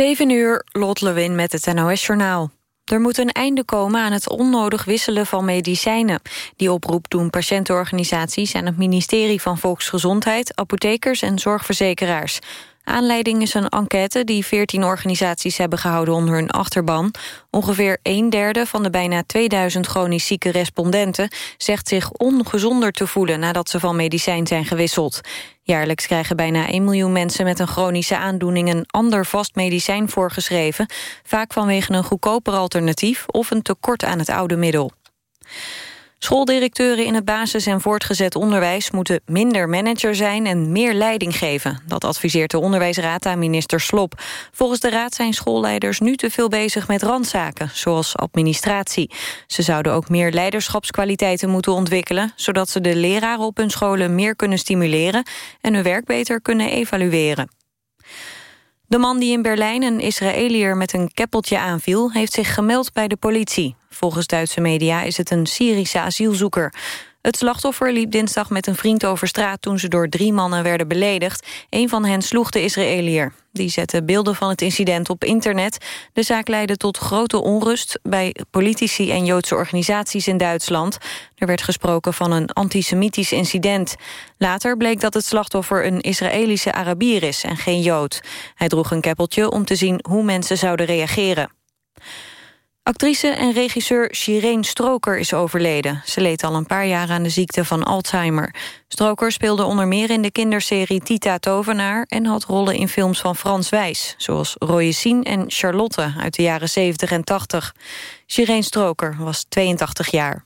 7 uur, Lot Lewin met het NOS-journaal. Er moet een einde komen aan het onnodig wisselen van medicijnen. Die oproep doen patiëntenorganisaties en het ministerie van Volksgezondheid... apothekers en zorgverzekeraars. Aanleiding is een enquête die 14 organisaties hebben gehouden onder hun achterban. Ongeveer een derde van de bijna 2000 chronisch zieke respondenten... zegt zich ongezonder te voelen nadat ze van medicijn zijn gewisseld. Jaarlijks krijgen bijna 1 miljoen mensen met een chronische aandoening... een ander vast medicijn voorgeschreven, vaak vanwege een goedkoper alternatief... of een tekort aan het oude middel. Schooldirecteuren in het basis- en voortgezet onderwijs... moeten minder manager zijn en meer leiding geven. Dat adviseert de Onderwijsraad aan minister Slop. Volgens de raad zijn schoolleiders nu te veel bezig met randzaken... zoals administratie. Ze zouden ook meer leiderschapskwaliteiten moeten ontwikkelen... zodat ze de leraren op hun scholen meer kunnen stimuleren... en hun werk beter kunnen evalueren. De man die in Berlijn een Israëliër met een keppeltje aanviel... heeft zich gemeld bij de politie. Volgens Duitse media is het een Syrische asielzoeker. Het slachtoffer liep dinsdag met een vriend over straat... toen ze door drie mannen werden beledigd. Een van hen sloeg de Israëliër. Die zette beelden van het incident op internet. De zaak leidde tot grote onrust bij politici en Joodse organisaties in Duitsland. Er werd gesproken van een antisemitisch incident. Later bleek dat het slachtoffer een Israëlische Arabier is en geen Jood. Hij droeg een keppeltje om te zien hoe mensen zouden reageren. Actrice en regisseur Shireen Stroker is overleden. Ze leed al een paar jaar aan de ziekte van Alzheimer. Stroker speelde onder meer in de kinderserie Tita Tovenaar... en had rollen in films van Frans Wijs... zoals Royesien en Charlotte uit de jaren 70 en 80. Shireen Stroker was 82 jaar.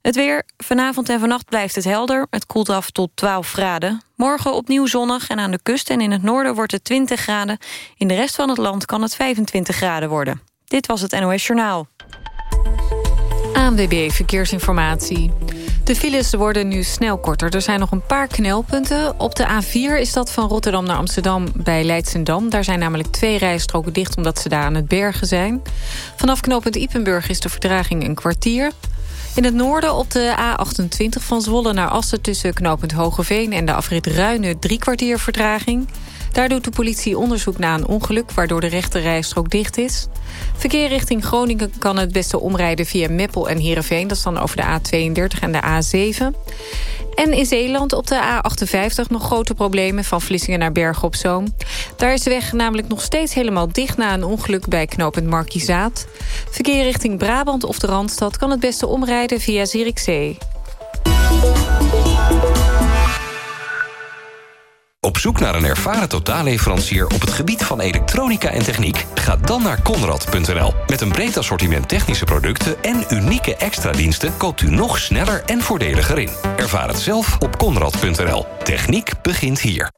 Het weer. Vanavond en vannacht blijft het helder. Het koelt af tot 12 graden. Morgen opnieuw zonnig en aan de kust en in het noorden wordt het 20 graden. In de rest van het land kan het 25 graden worden. Dit was het NOS Journaal. ANWB Verkeersinformatie. De files worden nu snel korter. Er zijn nog een paar knelpunten. Op de A4 is dat van Rotterdam naar Amsterdam bij Leidsendam. Daar zijn namelijk twee rijstroken dicht omdat ze daar aan het bergen zijn. Vanaf knooppunt Ipenburg is de vertraging een kwartier. In het noorden op de A28 van Zwolle naar Assen... tussen knooppunt Hogeveen en de afrit Ruinen drie kwartier vertraging... Daar doet de politie onderzoek na een ongeluk... waardoor de rechterrijstrook dicht is. Verkeer richting Groningen kan het beste omrijden via Meppel en Heerenveen. Dat is dan over de A32 en de A7. En in Zeeland op de A58 nog grote problemen... van Vlissingen naar Bergen op Zoom. Daar is de weg namelijk nog steeds helemaal dicht... na een ongeluk bij knooppunt Markizaat. Verkeer richting Brabant of de Randstad... kan het beste omrijden via Zierikzee. Op zoek naar een ervaren totaalleverancier op het gebied van elektronica en techniek? Ga dan naar Conrad.nl. Met een breed assortiment technische producten en unieke extra diensten koopt u nog sneller en voordeliger in. Ervaar het zelf op Conrad.nl. Techniek begint hier.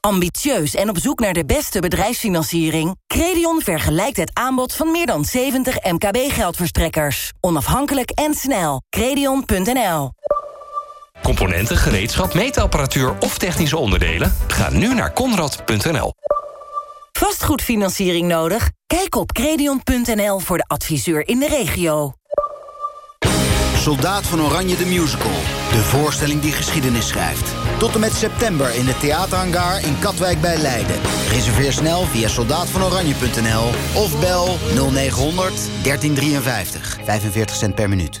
Ambitieus en op zoek naar de beste bedrijfsfinanciering? Credion vergelijkt het aanbod van meer dan 70 MKB-geldverstrekkers. Onafhankelijk en snel. Credion.nl Componenten, gereedschap, meetapparatuur of technische onderdelen? Ga nu naar Conrad.nl. Vastgoedfinanciering nodig? Kijk op credion.nl voor de adviseur in de regio. Soldaat van Oranje de Musical. De voorstelling die geschiedenis schrijft. Tot en met september in de theaterhangar in Katwijk bij Leiden. Reserveer snel via soldaatvanoranje.nl of bel 0900 1353. 45 cent per minuut.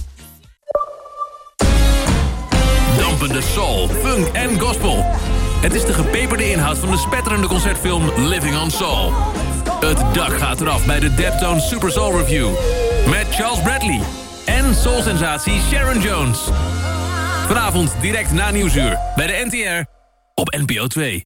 dampende soul, funk en gospel. Het is de gepeperde inhoud van de spetterende concertfilm Living on Soul. Het dak gaat eraf bij de Deptone Super Soul Review. Met Charles Bradley en soul-sensatie Sharon Jones. Vanavond direct na Nieuwsuur bij de NTR op NPO 2.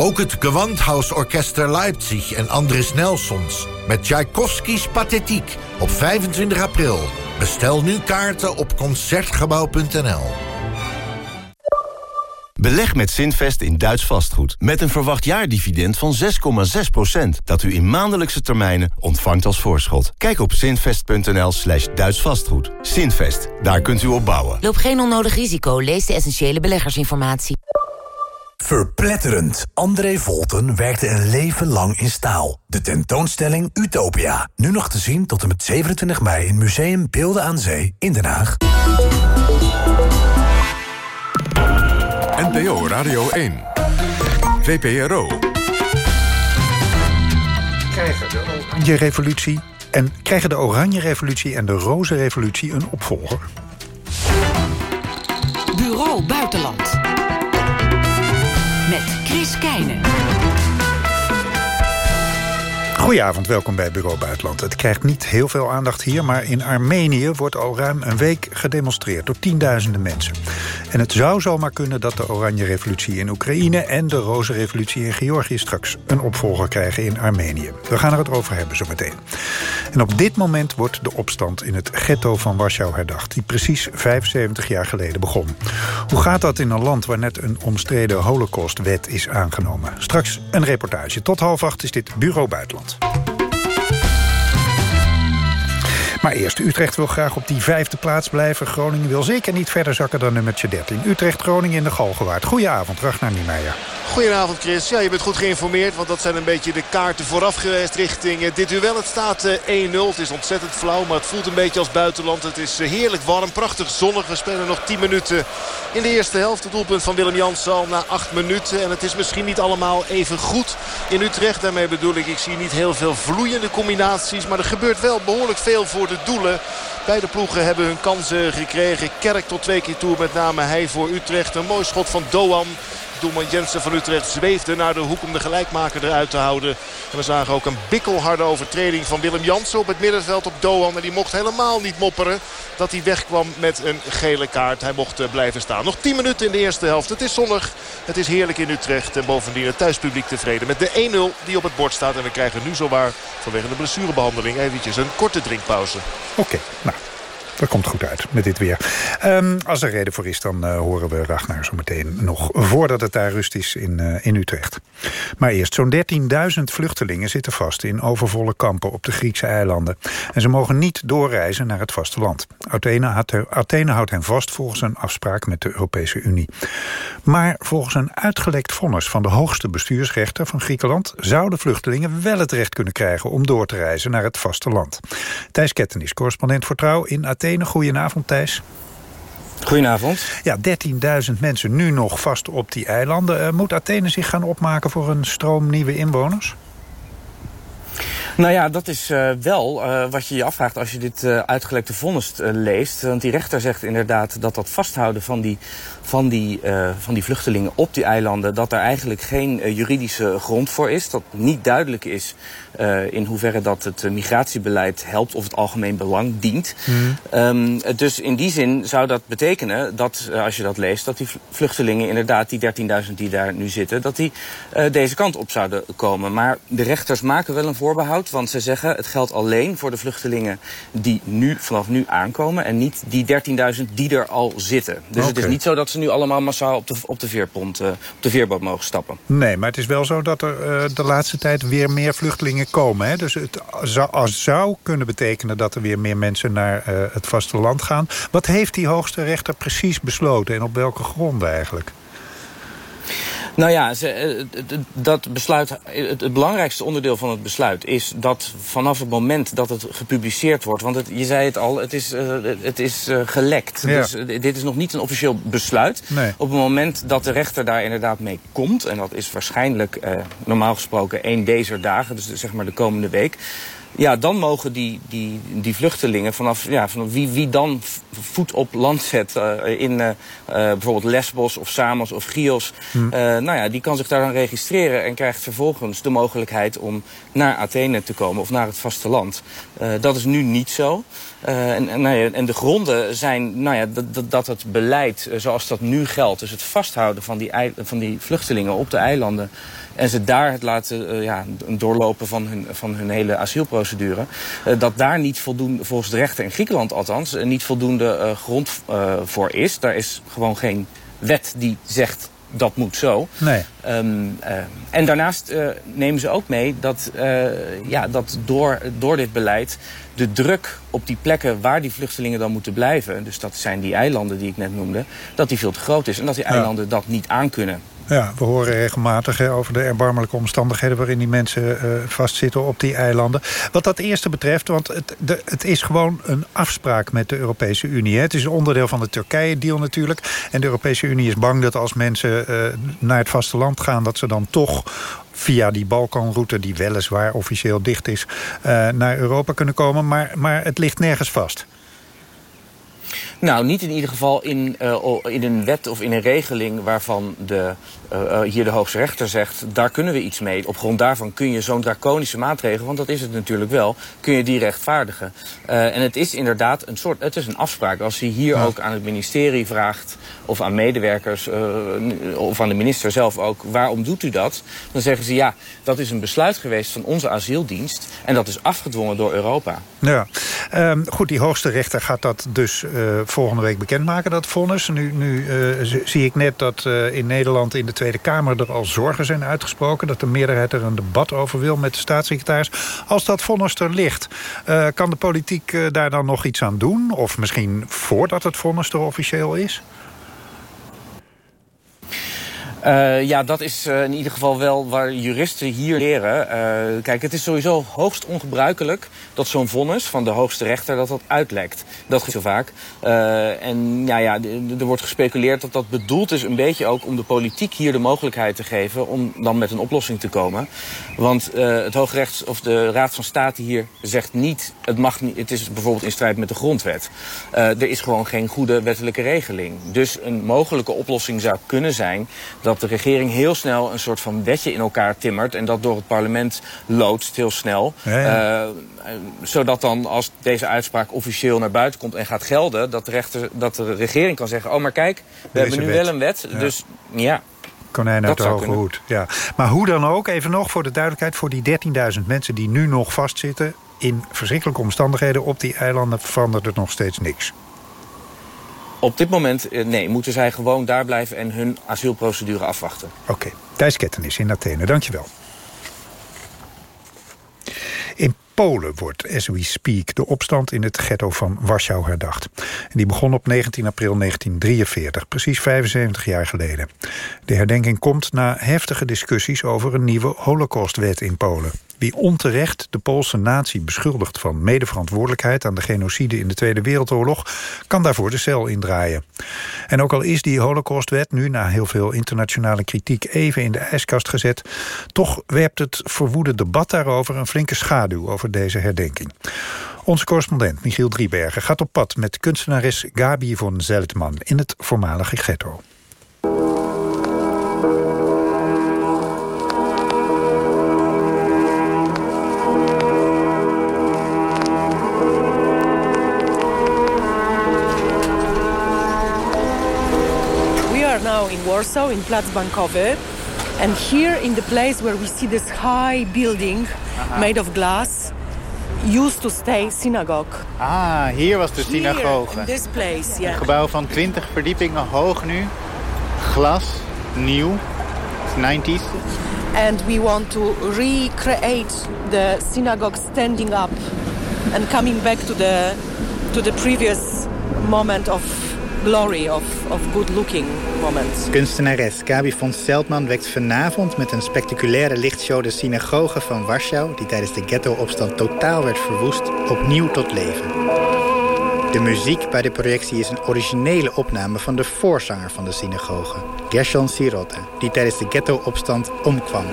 Ook het Gewandhausorchester Leipzig en Andris Nelsons... met Tchaikovskis Pathetiek op 25 april. Bestel nu kaarten op Concertgebouw.nl. Beleg met Zinvest in Duits vastgoed. Met een verwacht jaardividend van 6,6%. Dat u in maandelijkse termijnen ontvangt als voorschot. Kijk op zinvest.nl slash Duits vastgoed. Zinvest, daar kunt u op bouwen. Loop geen onnodig risico. Lees de essentiële beleggersinformatie. Verpletterend. André Volten werkte een leven lang in staal. De tentoonstelling Utopia. Nu nog te zien tot en met 27 mei in Museum Beelden aan Zee in Den Haag. NPO Radio 1. VPRO. Krijgen de Oranje Revolutie en krijgen de Oranje Revolutie en de Roze Revolutie een opvolger? Bureau Buitenland. Chris Keijnen. Goedenavond, welkom bij Bureau Buitenland. Het krijgt niet heel veel aandacht hier... maar in Armenië wordt al ruim een week gedemonstreerd... door tienduizenden mensen. En het zou zomaar kunnen dat de Oranje Revolutie in Oekraïne... en de Roze Revolutie in Georgië straks een opvolger krijgen in Armenië. We gaan er het over hebben zometeen. En op dit moment wordt de opstand in het ghetto van Warschau herdacht... die precies 75 jaar geleden begon. Hoe gaat dat in een land waar net een omstreden holocaustwet is aangenomen? Straks een reportage. Tot half acht is dit Bureau Buitenland. Peace. Maar eerst, Utrecht wil graag op die vijfde plaats blijven. Groningen wil zeker niet verder zakken dan nummertje 13. Utrecht-Groningen in de Galgenwaard. Goedenavond, Ragnar Niemeyer. Goedenavond Chris. Ja, je bent goed geïnformeerd. Want dat zijn een beetje de kaarten vooraf geweest richting eh, dit duel. Het staat 1-0. Eh, het is ontzettend flauw. Maar het voelt een beetje als buitenland. Het is eh, heerlijk warm. Prachtig zonnig. We spelen nog 10 minuten in de eerste helft. Het doelpunt van Willem Jansen na 8 minuten. En het is misschien niet allemaal even goed in Utrecht. Daarmee bedoel ik, ik zie niet heel veel vloeiende combinaties. Maar er gebeurt wel behoorlijk veel voor de doelen. Beide ploegen hebben hun kansen gekregen. Kerk tot twee keer toe. Met name hij voor Utrecht. Een mooi schot van Doan. Doelman Jensen van Utrecht zweefde naar de hoek om de gelijkmaker eruit te houden. En we zagen ook een bikkelharde overtreding van Willem Jansen op het middenveld op Doan. En die mocht helemaal niet mopperen dat hij wegkwam met een gele kaart. Hij mocht eh, blijven staan. Nog 10 minuten in de eerste helft. Het is zonnig. Het is heerlijk in Utrecht. En bovendien het thuispubliek tevreden met de 1-0 die op het bord staat. En we krijgen nu zowaar vanwege de blessurebehandeling eventjes een korte drinkpauze. Oké, nou. Dat komt goed uit met dit weer. Um, als er reden voor is, dan uh, horen we Ragnar zo meteen nog... voordat het daar rust is in, uh, in Utrecht. Maar eerst, zo'n 13.000 vluchtelingen zitten vast... in overvolle kampen op de Griekse eilanden. En ze mogen niet doorreizen naar het vasteland. Athene, had, Athene houdt hen vast volgens een afspraak met de Europese Unie. Maar volgens een uitgelekt vonnis van de hoogste bestuursrechter van Griekenland... zouden vluchtelingen wel het recht kunnen krijgen... om door te reizen naar het vasteland. Thijs Ketten is correspondent voor Trouw in Athene Athene. Goedenavond, Thijs. Goedenavond. Ja, 13.000 mensen nu nog vast op die eilanden. Uh, moet Athene zich gaan opmaken voor een stroom nieuwe inwoners? Nou ja, dat is uh, wel uh, wat je je afvraagt als je dit uh, uitgelekte vonnis leest. Want die rechter zegt inderdaad dat dat vasthouden van die, van die, van die vluchtelingen op die eilanden... dat daar eigenlijk geen juridische grond voor is. Dat niet duidelijk is uh, in hoeverre dat het migratiebeleid helpt of het algemeen belang dient. Mm. Um, dus in die zin zou dat betekenen dat, als je dat leest, dat die vluchtelingen inderdaad, die 13.000 die daar nu zitten, dat die deze kant op zouden komen. Maar de rechters maken wel een voorbehoud, want ze zeggen het geldt alleen voor de vluchtelingen die nu, vanaf nu aankomen en niet die 13.000 die er al zitten. Dus okay. het is niet zo dat ze nu allemaal massaal op de, op de, veerpont, op de veerboot mogen stappen. Nee, maar het is wel zo dat er de laatste tijd weer meer vluchtelingen komen. Hè? Dus het zou, zou, kunnen betekenen dat er weer meer mensen naar uh, het vasteland gaan. Wat heeft die hoogste rechter precies besloten en op welke gronden eigenlijk? Nou ja, ze, eh, dat besluit, het, belangrijkste onderdeel van het besluit is dat vanaf het moment dat het gepubliceerd wordt, want het, je zei het al, het is, uh, het is uh, gelekt. Ja. Dus dit is nog niet een officieel besluit. Nee. Op het moment dat de rechter daar inderdaad mee komt, en dat is waarschijnlijk normaal gesproken één deze dagen, dus zeg maar de komende week, ja, dan mogen die, die, die vluchtelingen vanaf, ja, vanaf wie, wie dan voet op land zet uh, in uh, bijvoorbeeld Lesbos of Samos of Chios, hm. nou ja, die kan zich daar dan registreren en krijgt vervolgens de mogelijkheid om naar Athene te komen of naar het vasteland. dat is nu niet zo. en, en, nou ja, en de gronden zijn nou ja, dat, dat het beleid zoals dat nu geldt, dus het vasthouden van die, van die vluchtelingen op de eilanden en ze daar het laten uh, ja, doorlopen van hun, van hun hele asielprocedure. Uh, dat daar niet voldoende, volgens de rechter in Griekenland althans, uh, niet voldoende grond voor is. Daar is gewoon geen wet die zegt dat moet zo. Nee. Um, en daarnaast nemen ze ook mee dat, ja, dat door, door dit beleid de druk op die plekken waar die vluchtelingen dan moeten blijven... dus dat zijn die eilanden die ik net noemde, dat die veel te groot is. En dat die eilanden dat niet aankunnen. Ja, we horen regelmatig over de erbarmelijke omstandigheden... waarin die mensen uh, vastzitten op die eilanden. Wat dat eerste betreft, want het, de, het is gewoon een afspraak met de Europese Unie. Hè. Het is onderdeel van de Turkije-deal natuurlijk. En de Europese Unie is bang dat als mensen uh, naar het vasteland gaan... dat ze dan toch via die Balkanroute, die weliswaar officieel dicht is... Uh, naar Europa kunnen komen, maar, maar het ligt nergens vast. Nou, niet in ieder geval in, uh, in een wet of in een regeling waarvan de, uh, hier de hoogste rechter zegt... daar kunnen we iets mee. Op grond daarvan kun je zo'n draconische maatregel, want dat is het natuurlijk wel... kun je die rechtvaardigen. En het is inderdaad een soort, het is een afspraak. Als hij hier ook aan het ministerie vraagt of aan medewerkers... of aan de minister zelf ook, waarom doet u dat? Dan zeggen ze ja, dat is een besluit geweest van onze asieldienst... en dat is afgedwongen door Europa. Ja, um, goed, die hoogste rechter gaat dat dus volgende week bekendmaken, dat vonnis. Nu, nu uh, zie ik net dat uh, in Nederland in de Tweede Kamer er al zorgen zijn uitgesproken... dat de meerderheid er een debat over wil met de staatssecretaris. Als dat vonnis er ligt, uh, kan de politiek daar dan nog iets aan doen? Of misschien voordat het vonnis er officieel is? Uh, ja, dat is uh, in ieder geval wel waar juristen hier leren. Uh, kijk, het is sowieso hoogst ongebruikelijk dat zo'n vonnis van de hoogste rechter dat dat uitlekt. Dat gebeurt zo vaak. en ja, ja, er wordt gespeculeerd dat dat bedoeld is een beetje ook om de politiek hier de mogelijkheid te geven om dan met een oplossing te komen. Want het Hoogrechts of de Raad van State hier zegt niet, het mag niet, het is bijvoorbeeld in strijd met de grondwet. er is gewoon geen goede wettelijke regeling. Dus een mogelijke oplossing zou kunnen zijn dat de regering heel snel een soort van wetje in elkaar timmert... en dat door het parlement loodst heel snel. Ja, uh, zodat dan als deze uitspraak officieel naar buiten komt en gaat gelden... dat de, rechter, dat de regering kan zeggen, oh maar kijk, we hebben nu wel een wet. Dus ja... Konijn uit de hoge hoed. Ja. Maar hoe dan ook, even nog voor de duidelijkheid... voor die 13.000 mensen die nu nog vastzitten... in verschrikkelijke omstandigheden op die eilanden verandert er nog steeds niks. Op dit moment, eh, nee, moeten zij gewoon daar blijven en hun asielprocedure afwachten. Oké, okay. Thijs in Athene, dankjewel. In Polen wordt, as we speak, de opstand in het ghetto van Warschau herdacht. die begon op 19 april 1943, precies 75 jaar geleden. De herdenking komt na heftige discussies over een nieuwe holocaustwet in Polen. Wie onterecht de Poolse natie beschuldigt van medeverantwoordelijkheid aan de genocide in de Tweede Wereldoorlog, kan daarvoor de cel indraaien. En ook al is die holocaustwet nu na heel veel internationale kritiek even in de ijskast gezet, toch werpt het verwoede debat daarover een flinke schaduw over deze herdenking. Onze correspondent Michiel Driebergen gaat op pad met kunstenares Gabi von Zeltman in het voormalige ghetto. In Warsaw, in Plac Bankowy. And here in the place where we see this high building made of glass, used to stay synagogue. Ah, hier was de synagoge. Here, in this place, yeah. Een gebouw van 20 verdiepingen hoog nu. Glas, nieuw, 90s. And we want to recreate the synagogue standing up and coming back to the to the previous moment of glory of, of good looking moments. Kunstenares Gabi von Seltman wekt vanavond met een spectaculaire lichtshow de synagoge van Warschau, die tijdens de ghetto-opstand totaal werd verwoest, opnieuw tot leven. De muziek bij de projectie is een originele opname van de voorzanger van de synagoge, Gershon Sirote, die tijdens de ghetto-opstand omkwam.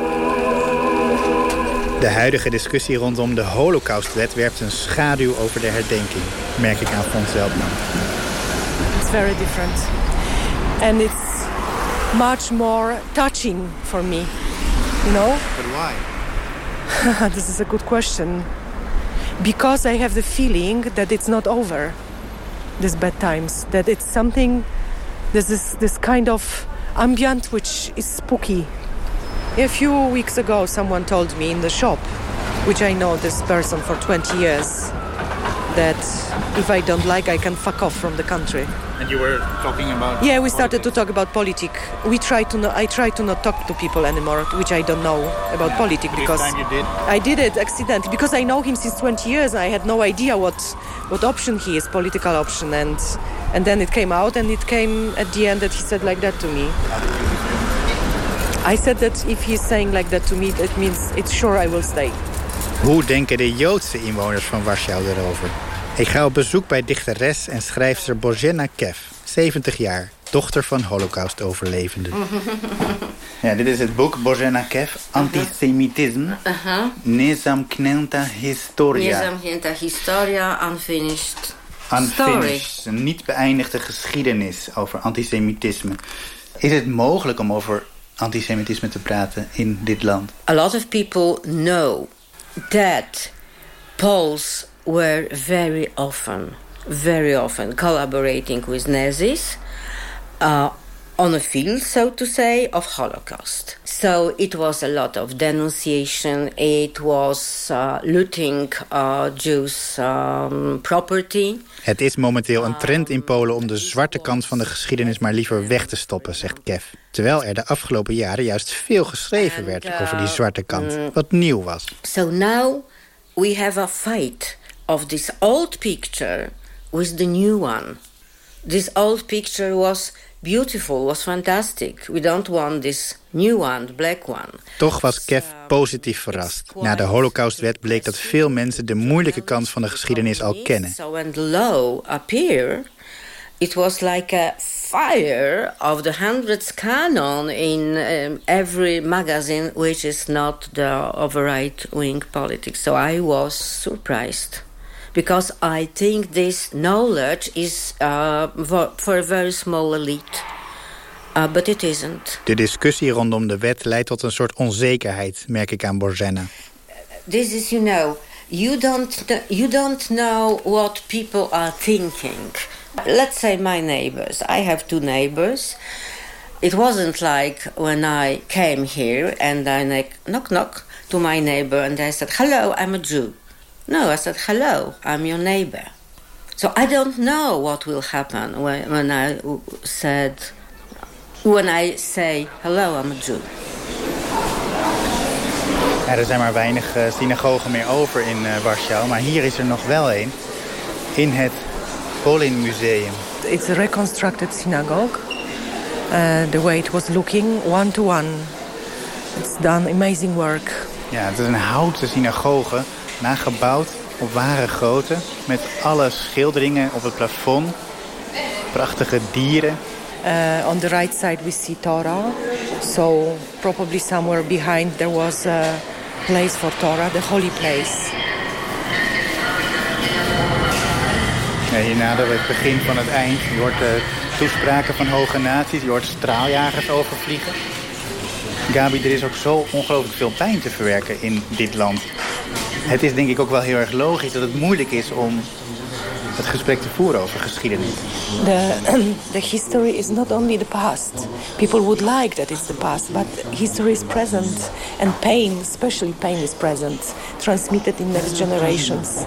De huidige discussie rondom de Holocaustwet werpt een schaduw over de herdenking, merk ik aan Fons Zeltman. Very different. And it's much more touching for me, you know? But why? this is a good question. Because I have the feeling that it's not over, these bad times. That it's something, there's this, this kind of ambient which is spooky. A few weeks ago, someone told me in the shop, which I know this person for 20 years, that if I don't like, I can fuck off from the country. And you were talking about... Yeah, we started to talk about politics. We try to. No, I try to not talk to people anymore, which I don't know about Yeah. politics because time you did? I did it accidentally because I know him since 20 years. I had no idea what what option he is, political option, and and then it came out, and it came at the end that he said like that to me. I said that if he's saying like that to me, that means it's sure I will stay. Hoe denken de Joodse inwoners van Warschau erover? Ik ga op bezoek bij dichteres en schrijfster Bożena Kev, 70 jaar, dochter van Holocaust-overlevenden. Ja, dit is het boek Bożena Kev, Antisemitisme, Aha. Nezamknięta historia. Niezamknięta historia, unfinished story. Unfinished, een niet beëindigde geschiedenis over antisemitisme. Is het mogelijk om over antisemitisme te praten in dit land? A lot of people know that Poles were very often, very often collaborating with Nazis uh, on a field, so to say, of Holocaust. So it was a lot of denunciation. It was uh, looting uh, Jews' um, property. Het is momenteel een trend in Polen om de zwarte kant van de geschiedenis maar liever weg te stoppen, zegt Kev. Terwijl er de afgelopen jaren juist veel geschreven werd over die zwarte kant, wat nieuw was. So now we have a fight of this old picture with the new one. This old picture was beautiful, was fantastic. We don't want this new one, the black one. Toch was Kev positief verrast. Na de Holocaustwet bleek dat veel mensen de moeilijke kant van de geschiedenis al kennen. So when the law appeared, it was like a fire of the hundreds canon in um, every magazine, which is not the of right-wing politics. So I was surprised. Because I think this knowledge is uh, for, for a very small elite. Uh, but it isn't. De discussie rondom de wet leidt tot een soort onzekerheid, merk ik aan Borzena. this is you know you don't you don't know what people are thinking let's say my neighbors i have two neighbors it wasn't like when i came here and i like, knock knock to my neighbor and i said hello i'm a jew no i said hello i'm your neighbor so i don't know what will happen when, when i said when i say hello i'm a jew Ja, er zijn maar weinig eh, synagogen meer over in eh, Warschau, maar hier is er nog wel een. In het Polin Museum. It's a reconstructed synagogue. Uh, the way it was looking, one to one. It's done amazing work. Ja, het is een houten synagoge, nagebouwd op ware grootte... met alle schilderingen op het plafond, prachtige dieren... Uh, on the right side we see Torah. So probably somewhere behind there was a place for Torah, the holy place. Ja, hier naderen we het begin van het eind. Je hoort de toespraken van hoge naties, je hoort straaljagers overvliegen. Gabi, er is ook zo ongelooflijk veel pijn te verwerken in dit land. Het is denk ik ook wel heel erg logisch dat het moeilijk is om het gesprek te voeren over geschiedenis. The, the history is not only the past. People would like that it's the past, but history is present. And pain, especially pain, is present. Transmitted in next generations.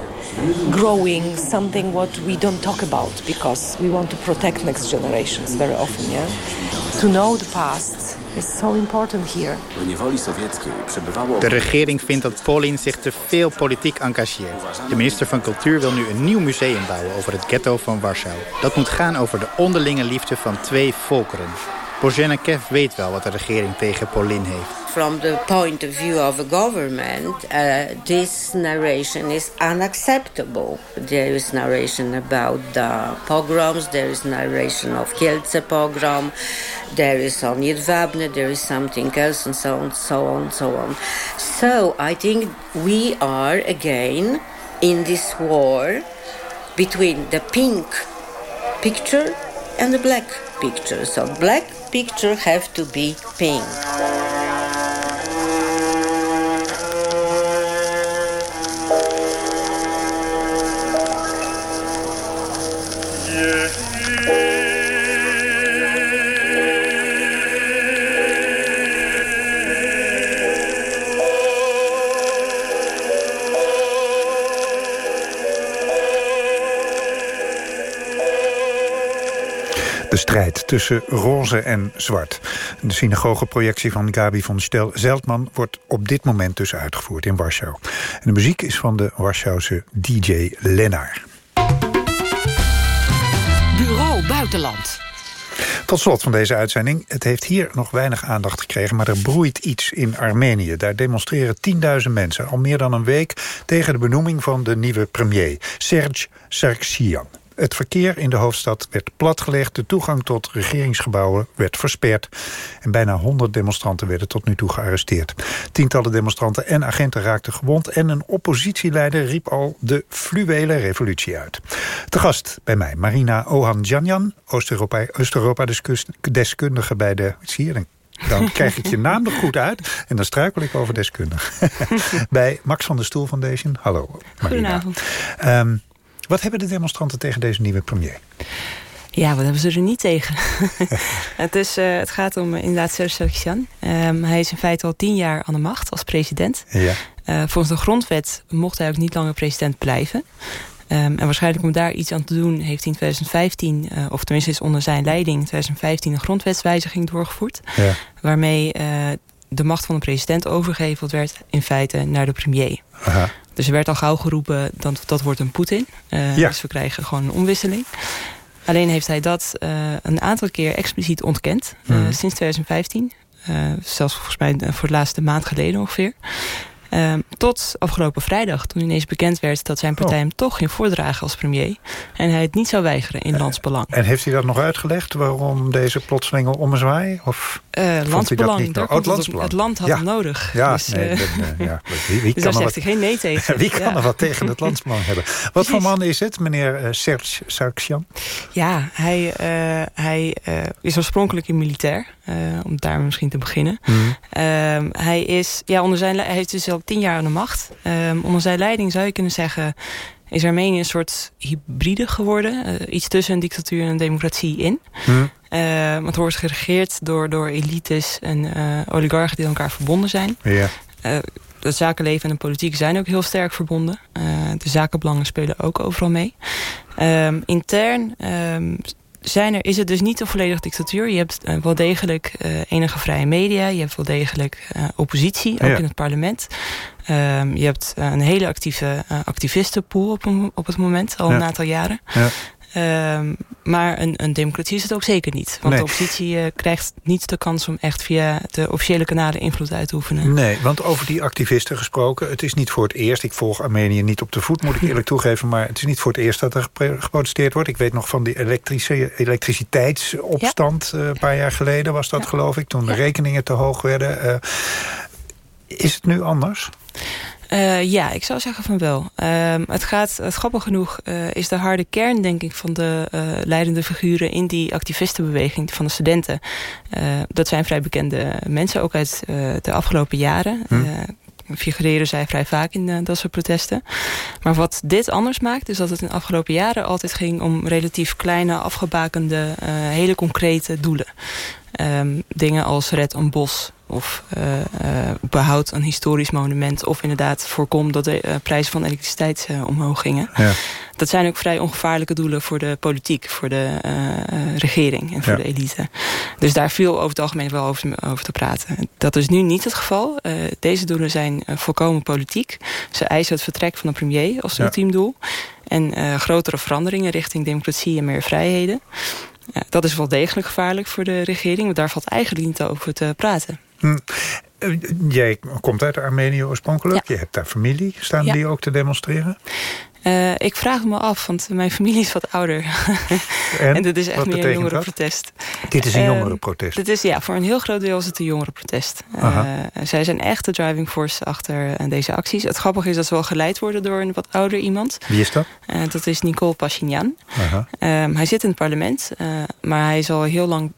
Growing, something what we don't talk about because we want to protect next generations very often, yeah? To know the past is so important here. W niewoli sowieckiej przebywało... De regering vindt dat Polin zich te veel politiek engageert. De minister van Cultuur wil nu een nieuw museum bouwen over het ghetto van Warschau. Dat moet gaan over de onderlinge liefde van twee volkeren. Bożena Kev weet wel wat de regering tegen Polin heeft. From the point of view of a government, uh, this narration is unacceptable. There is narration about the pogroms, there is narration of Kielce pogrom, there is only Wagner, there is something else, and so on, so on, so on. So I think we are again in this war between the pink picture and the black picture. So black picture have to be pink. Strijd tussen roze en zwart. De synagogeprojectie van Gabi van Stel Zeltman wordt op dit moment dus uitgevoerd in Warschau. En de muziek is van de Warschause DJ Lenaar. Bureau Buitenland. Tot slot van deze uitzending. Het heeft hier nog weinig aandacht gekregen... maar er broeit iets in Armenië. Daar demonstreren 10.000 mensen al meer dan een week... tegen de benoeming van de nieuwe premier, Serge Sargsyan. Het verkeer in de hoofdstad werd platgelegd. De toegang tot regeringsgebouwen werd versperd. En bijna 100 demonstranten werden tot nu toe gearresteerd. Tientallen demonstranten en agenten raakten gewond. En een oppositieleider riep al de fluwele revolutie uit. Te gast bij mij Marina Ohan-Janjan, Oost-Europa-deskundige bij de... Zie je, dan krijg ik je naam nog goed uit. En dan struikel ik over deskundig. Bij Max van der Stoel Foundation. Hallo. Marina. Goedenavond. Um, wat hebben de demonstranten tegen deze nieuwe premier? Ja, wat hebben ze er niet tegen? het, is, uh, het gaat om uh, inderdaad Serge. Um, hij is in feite al tien jaar aan de macht als president. Ja. Uh, volgens de grondwet mocht hij ook niet langer president blijven. Um, en waarschijnlijk om daar iets aan te doen heeft hij in 2015, of tenminste is onder zijn leiding in 2015 een grondwetswijziging doorgevoerd. Ja. Waarmee de macht van de president overgeheveld werd in feite naar de premier. Aha. Dus er werd al gauw geroepen, dat, dat wordt een Poetin. Uh, ja. Dus we krijgen gewoon een omwisseling. Alleen heeft hij dat uh, een aantal keer expliciet ontkend. Uh, Mhm. sinds 2015. zelfs volgens mij voor de laatste maand geleden ongeveer. Um, tot afgelopen vrijdag, toen ineens bekend werd dat zijn partij Oh. hem toch ging voordragen als premier. En hij het niet zou weigeren in landsbelang. En heeft hij dat nog uitgelegd? Waarom deze plotselinge ommezwaai? Of Uh, dat landsbelang. niet Daar oh, het het, landsbelang. land had ja. hem nodig. Ja, dus, nee, uh, uh, ja. Wie, wie dus kan daar er zegt hij geen nee tegen. Wie kan Ja. er wat tegen het landsbelang hebben? Wat voor man is het, meneer Serge Sargsyan? Ja, hij, hij is oorspronkelijk een militair. Uh, om daar misschien te beginnen. Mhm. Um, hij, is, ja, onder zijn, hij is dus al tien jaar aan de macht. Um, onder zijn leiding zou je kunnen zeggen... is Armenië een soort hybride geworden. Uh, iets tussen een dictatuur en een democratie in. Uh, het wordt geregeerd door, door elites en uh, oligarchen die aan elkaar verbonden zijn. Ja. Het zakenleven en de politiek zijn ook heel sterk verbonden. De zakenbelangen spelen ook overal mee. Um, intern um, zijn er, is het dus niet een volledige dictatuur. Je hebt uh, wel degelijk uh, enige vrije media. Je hebt wel degelijk uh, oppositie, ook Ja. in het parlement. Um, je hebt een hele actieve activistenpool op, een- op het moment, al Ja. een aantal jaren. Ja. Um, maar een, een democratie is het ook zeker niet. Want Nee. de oppositie uh, krijgt niet de kans om echt via de officiële kanalen invloed uit te oefenen. Nee, want over die activisten gesproken... het is niet voor het eerst, ik volg Armenië niet op de voet... moet ik eerlijk toegeven, maar het is niet voor het eerst dat er geprotesteerd wordt. Ik weet nog van die elektrische, elektriciteitsopstand... eh, een paar jaar geleden was dat, geloof ik... toen de rekeningen te hoog werden. Eh, is het nu anders? Uh, ja, ik zou zeggen van wel. Um, het gaat, het grappig genoeg, uh, is de harde kern, denk ik, van de uh, leidende figuren in die activistenbeweging van de studenten. Dat zijn vrij bekende mensen, ook uit de afgelopen jaren. Hm. Figureren zij vrij vaak in uh, dat soort protesten. Maar wat dit anders maakt, is dat het in de afgelopen jaren altijd ging om relatief kleine, afgebakende, uh, hele concrete doelen. Um, dingen als red een bos of uh, uh, behoud een historisch monument... of inderdaad voorkom dat de uh, prijzen van elektriciteit omhoog gingen. Ja. Dat zijn ook vrij ongevaarlijke doelen voor de politiek... voor de regering en voor Ja. de elite. Dus daar viel over het algemeen wel over, over te praten. Dat is nu niet het geval. Deze doelen zijn volkomen politiek. Ze eisen het vertrek van de premier als Ja. ultiem doel. En grotere veranderingen richting democratie en meer vrijheden. Ja, dat is wel degelijk gevaarlijk voor de regering. Want daar valt eigenlijk niet over te praten. Hm. Eh, Jij komt uit Armenië oorspronkelijk. Ja. Je hebt daar familie. Staan Ja. die ook te demonstreren? Uh, ik vraag me af, want mijn familie is wat ouder. En, en dit is echt meer een jongerenprotest. Dit is een Eh, jongerenprotest. Dit is, ja, voor een heel groot deel is het een jongerenprotest. Eh, zij zijn echt de driving force achter eh, deze acties. Het grappige is dat ze wel geleid worden door een wat ouder iemand. Wie is dat? Eh, dat is Nicole Pashinyan. Ehm, hij zit in het parlement, eh, maar hij is al heel lang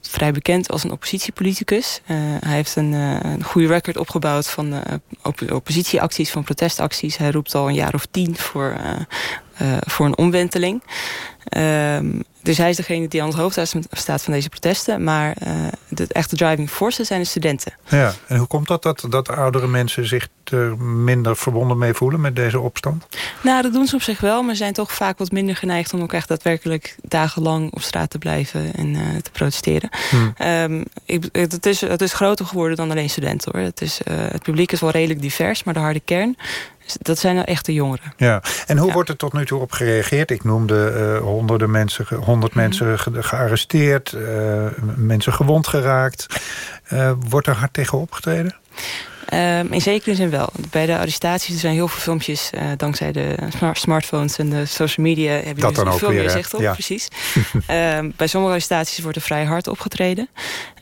vrij bekend als een oppositiepoliticus. Eh, hij heeft een, eh, een goede record opgebouwd van eh, op- oppositieacties, van protestacties. Hij roept al een jaar of tien voor, voor een omwenteling. Ehm, dus hij is degene die aan het hoofd staat van deze protesten. Maar eh, de echte driving forces zijn de studenten. Ja, en hoe komt dat, dat dat oudere mensen zich er minder verbonden mee voelen met deze opstand? Nou, dat doen ze op zich wel, maar zijn toch vaak wat minder geneigd om ook echt daadwerkelijk dagenlang op straat te blijven en eh, te protesteren. Hmm. Ehm, ik, het, is, het is groter geworden dan alleen studenten hoor. Het, is, eh, het publiek is wel redelijk divers, maar de harde kern, dat zijn nou echt de jongeren. Ja, en hoe wordt er tot nu toe op gereageerd? Ik noemde eh, honderden mensen, honderd Mhm. mensen ge- gearresteerd, eh, mensen gewond geraakt. Eh, wordt er hard tegen opgetreden? Ehm, in zekere zin wel. Bij de arrestaties er zijn heel veel filmpjes... eh, dankzij de smart- smartphones en de social media... heb je Dat dus veel meer zicht op. Ja. Precies. Ehm, bij sommige arrestaties wordt er vrij hard opgetreden.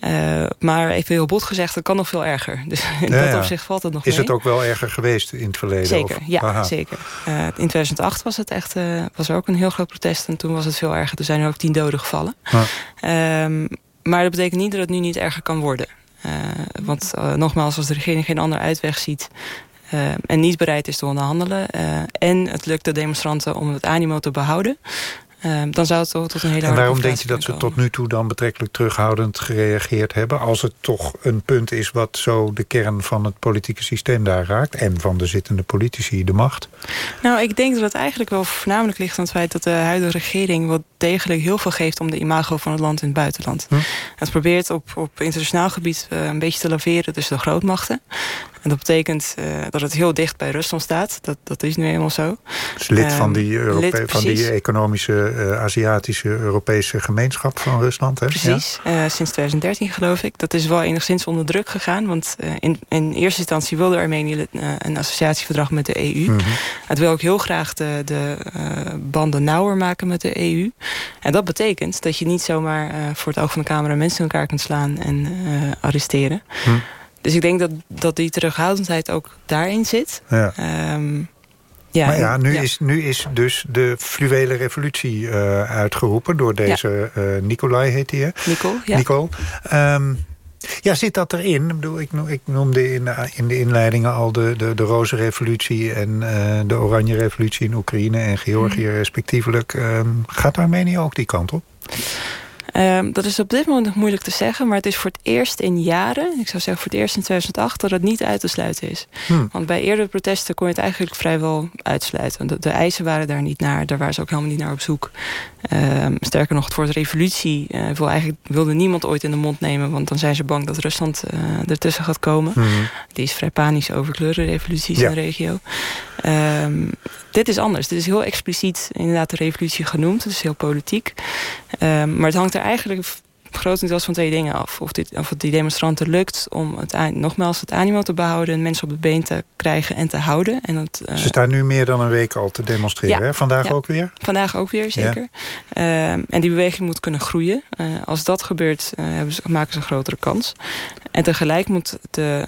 Eh, maar even heel bot gezegd, het kan nog veel erger. Dus in Ja, dat ja. opzicht valt het nog Is mee. het ook wel erger geweest in het verleden? Zeker, of? ja, Aha. zeker. Eh, in 2008 was het echt was er ook een heel groot protest. En toen was het veel erger. Er zijn er ook tien doden gevallen. Ehm, maar dat betekent niet dat het nu niet erger kan worden. Eh, want eh, nogmaals, als de regering geen andere uitweg ziet... eh, en niet bereid is te onderhandelen... en het lukt de demonstranten om het animo te behouden... eh, dan zou het toch tot een hele En harde waarom denk je dat ze tot nu toe dan betrekkelijk terughoudend gereageerd hebben... als het toch een punt is wat zo de kern van het politieke systeem daar raakt... en van de zittende politici, de macht? Nou, ik denk dat het eigenlijk wel voornamelijk ligt aan het feit dat de huidige regering wel degelijk heel veel geeft om de imago van het land in het buitenland. Hm? Het probeert op, op internationaal gebied eh, een beetje te laveren tussen de grootmachten. En dat betekent eh, dat het heel dicht bij Rusland staat. Dat, dat is nu eenmaal zo. Dus lid van Ehm, die, Europe- lid, van die economische, eh, Aziatische, Europese gemeenschap van Rusland. Hè? Precies, eh, sinds 2013 geloof ik. Dat is wel enigszins onder druk gegaan. Want in, in eerste instantie wilde Armenië een associatieverdrag met de EU. Mhm. Het wil ook heel graag de, de banden nauwer maken met de EU. En dat betekent dat je niet zomaar voor het oog van de camera mensen in elkaar kunt slaan en arresteren. Hm. Dus ik denk dat, dat die terughoudendheid ook daarin zit. Ja. Ehm, ja, maar ja, nu, ja. Is, nu is dus de fluwele revolutie eh, uitgeroepen... door deze eh Nicolai, heet hij? Nicole, ja. Ehm, ja, zit dat erin? Ik, bedoel, ik, ik noemde in, de- in de inleidingen al de, de, de roze revolutie... en eh, de oranje revolutie in Oekraïne en Georgië Mhm. respectievelijk. Ehm, gaat Armenië ook die kant op? Ehm, dat is op dit moment nog moeilijk te zeggen. Maar het is voor het eerst in jaren, ik zou zeggen voor het eerst in 2008... dat het niet uit te sluiten is. Hm. Want bij eerdere protesten kon je het eigenlijk vrijwel uitsluiten. De, de eisen waren daar niet naar. Daar waren ze ook helemaal niet naar op zoek. Ehm, sterker nog, het woord revolutie eh, wil eigenlijk, wilde niemand ooit in de mond nemen. Want dan zijn ze bang dat Rusland eh, ertussen gaat komen. Mhm. Die is vrij panisch over kleurenrevoluties Ja. in de regio. Ehm, dit is anders. Dit is heel expliciet inderdaad de revolutie genoemd. Het is heel politiek. Ehm, maar het hangt er eigenlijk grotendeels van twee dingen af. Of, dit, of het die demonstranten lukt om het, nogmaals het animo te behouden... en mensen op de been te krijgen en te houden. En dat, eh, Ze staan nu meer dan een week al te demonstreren. Ja. Hè? Vandaag Ja. ook weer? Vandaag ook weer, zeker. Ehm, en die beweging moet kunnen groeien. Eh, als dat gebeurt, hebben ze, maken ze een grotere kans. En tegelijk moet de...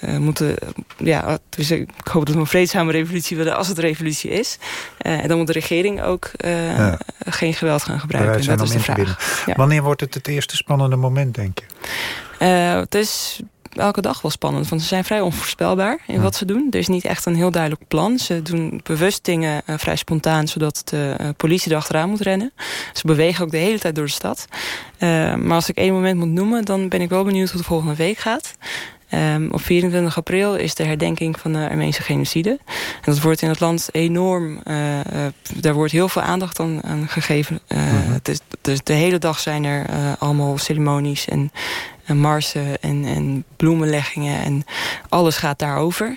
eh, moeten, ja, dus ik hoop dat we een vreedzame revolutie willen als het revolutie is. Eh, en dan moet de regering ook eh, Ja. geen geweld gaan gebruiken. Dat is de vraag. Ja. Wanneer wordt het het eerste spannende moment, denk je? Het is elke dag wel spannend, want ze zijn vrij onvoorspelbaar in wat ze doen. Er is niet echt een heel duidelijk plan. Ze doen bewust dingen vrij spontaan, zodat de politie er achteraan moet rennen. Ze bewegen ook de hele tijd door de stad. Maar als ik één moment moet noemen, dan ben ik wel benieuwd hoe de volgende week gaat. Ehm, op 24 april is de herdenking van de Armeense genocide. En dat wordt in het land enorm... eh, eh, daar wordt heel veel aandacht aan, aan gegeven. Eh, dus de hele dag zijn er allemaal ceremonies en, en marsen en, en bloemenleggingen. En alles gaat daarover.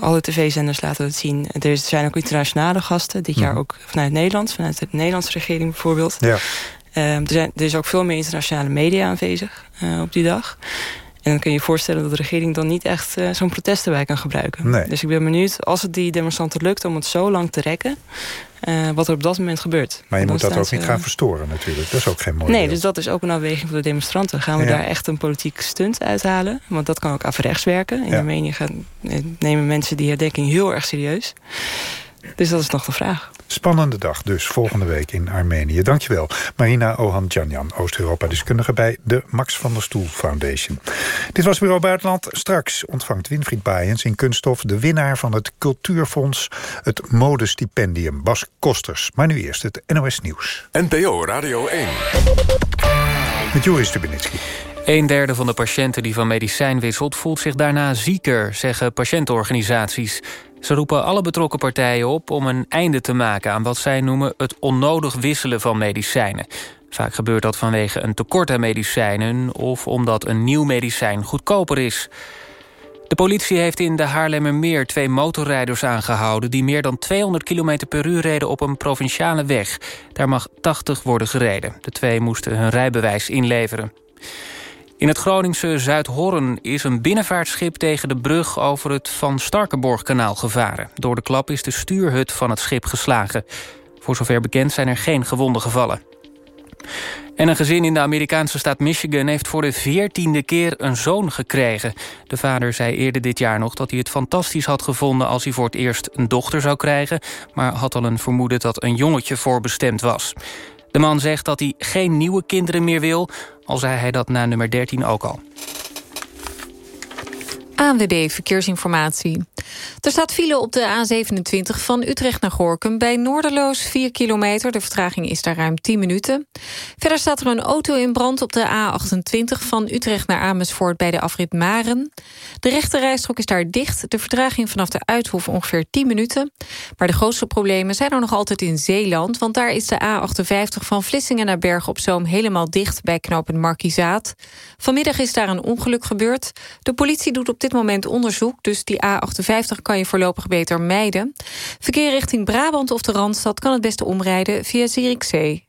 Alle tv-zenders laten het zien. Er zijn ook internationale gasten. Dit jaar Mhm. ook vanuit Nederland. Vanuit de Nederlandse regering bijvoorbeeld. Ja. Ehm, er, zijn, er is ook veel meer internationale media aanwezig op die dag. En dan kun je je voorstellen dat de regering dan niet echt uh, zo'n protest erbij kan gebruiken. Nee. Dus ik ben benieuwd, als het die demonstranten lukt om het zo lang te rekken... Uh, wat er op dat moment gebeurt. Maar je moet dat ook niet ze- gaan verstoren natuurlijk. Dat is ook geen mooi Nee, dus dat is ook een afweging voor de demonstranten. Gaan we Ja. daar echt een politiek stunt uithalen? Want dat kan ook averechts werken. In Ja. Armenië gaan, eh, nemen mensen die herdenking heel erg serieus. Dus dat is nog de vraag. Spannende dag dus, volgende week in Armenië. Dankjewel. Marina Ohan-Janjan, Oost-Europa-deskundige... bij de Max van der Stoel Foundation. Dit was Bureau Buitenland. Straks ontvangt Winfried Baaiens in Kunststof... de winnaar van het Cultuurfonds, het Modestipendium, Bas Kosters. Maar nu eerst het NOS Nieuws. NPO Radio 1. Met Joris Stubenitski. Een derde van de patiënten die van medicijn wisselt... voelt zich daarna zieker, zeggen patiëntenorganisaties. Ze roepen alle betrokken partijen op om een einde te maken... aan wat zij noemen het onnodig wisselen van medicijnen. Vaak gebeurt dat vanwege een tekort aan medicijnen... of omdat een nieuw medicijn goedkoper is. De politie heeft in de Haarlemmermeer twee motorrijders aangehouden... die meer dan 200 km per uur reden op een provinciale weg. Daar mag 80 worden gereden. De twee moesten hun rijbewijs inleveren. In het Groningse Zuidhorn is een binnenvaartschip tegen de brug over het Van Starkenborgkanaal gevaren. Door de klap is de stuurhut van het schip geslagen. Voor zover bekend zijn er geen gewonden gevallen. En een gezin in de Amerikaanse staat Michigan heeft voor de veertiende keer een zoon gekregen. De vader zei eerder dit jaar nog dat hij het fantastisch had gevonden als hij voor het eerst een dochter zou krijgen, maar had al een vermoeden dat een jongetje voorbestemd was. De man zegt dat hij geen nieuwe kinderen meer wil, al zei hij dat na nummer 13 ook al. ANWB Verkeersinformatie. Er staat file op de A27 van Utrecht naar Gorkum... bij Noorderloos 4 kilometer. De vertraging is daar ruim 10 minuten. Verder staat er een auto in brand op de A28 van Utrecht naar Amersfoort... bij de afrit Maren. De rechte rijstrook is daar dicht. De vertraging vanaf de Uithof ongeveer 10 minuten. Maar de grootste problemen zijn er nog altijd in Zeeland... want daar is de A58 van Vlissingen naar Bergen op Zoom... helemaal dicht bij knooppunt Markizaat. Vanmiddag is daar een ongeluk gebeurd. De politie doet op dit moment onderzoek... dus die A58 kan je voorlopig beter mijden. Verkeer richting Brabant of de Randstad kan het beste omrijden via Zierikzee.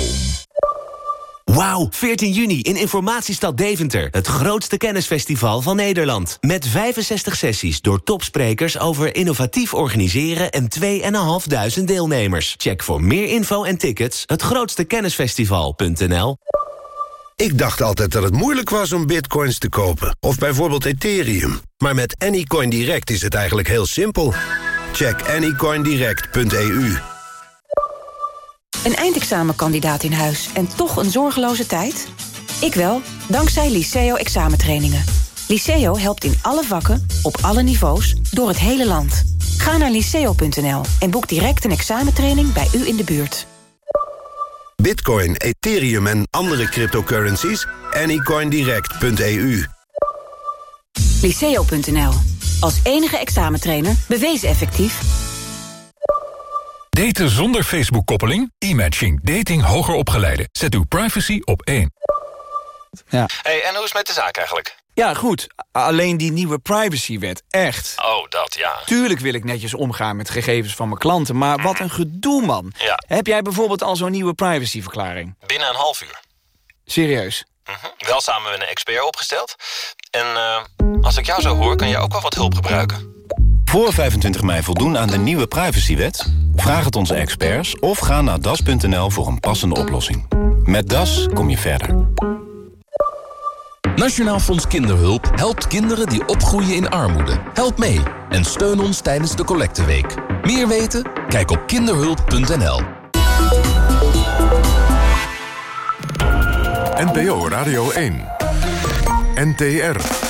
Wauw, 14 juni in Informatiestad Deventer. Het grootste kennisfestival van Nederland. Met 65 sessies door topsprekers over innovatief organiseren... en 2.500 deelnemers. Check voor meer info en tickets hetgrootstekennisfestival.nl Ik dacht altijd dat het moeilijk was om bitcoins te kopen. Of bijvoorbeeld Ethereum. Maar met Anycoin Direct is het eigenlijk heel simpel. Check anycoindirect.eu. Een eindexamenkandidaat in huis en toch een zorgeloze tijd? Ik wel, dankzij Liceo examentrainingen. Liceo helpt in alle vakken, op alle niveaus, door het hele land. Ga naar liceo.nl en boek direct een examentraining bij u in de buurt. Bitcoin, Ethereum en andere cryptocurrencies? Anycoindirect.eu. Liceo.nl. Als enige examentrainer bewezen effectief. Daten zonder Facebook-koppeling? E-matching. Dating hoger opgeleiden. Zet uw privacy op één. Ja. hey, en hoe is het met de zaak eigenlijk? ja, goed. Alleen die nieuwe privacywet, echt. Oh, dat ja. Tuurlijk wil ik netjes omgaan met gegevens van mijn klanten... maar wat een gedoe, man. Ja. Heb jij bijvoorbeeld al zo'n nieuwe privacyverklaring? Binnen een half uur. Serieus? Mhm. Wel samen met een expert opgesteld. En eh, als ik jou zo hoor, kan je ook wel wat hulp gebruiken. Voor 25 mei voldoen aan de nieuwe privacywet? Vraag het onze experts of ga naar das.nl voor een passende oplossing. Met Das kom je verder. Nationaal Fonds Kinderhulp helpt kinderen die opgroeien in armoede. Help mee en steun ons tijdens de collecteweek. Meer weten? Kijk op kinderhulp.nl. NPO Radio 1. NTR.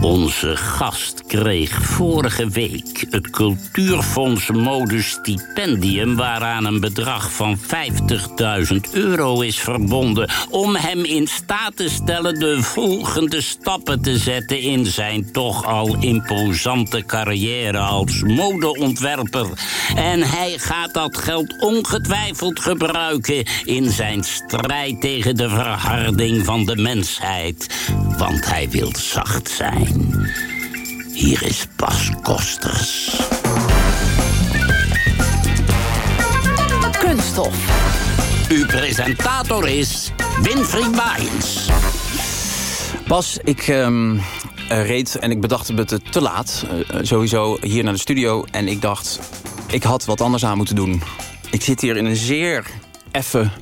Onze gast kreeg vorige week het Cultuurfonds Mode Stipendium... waaraan een bedrag van 50.000 euro is verbonden... om hem in staat te stellen de volgende stappen te zetten... in zijn toch al imposante carrière als modeontwerper. En hij gaat dat geld ongetwijfeld gebruiken... in zijn strijd tegen de verharding van de mensheid. Want hij wil zacht zijn. Hier is Bas Kosters. Kunststof. Uw presentator is Winfried Baaiens. Bas, ik ehm, eh, reed en ik bedacht het te, te laat. eh, eh, sowieso hier naar de studio. En ik dacht, ik had wat anders aan moeten doen. Ik zit hier in een zeer effen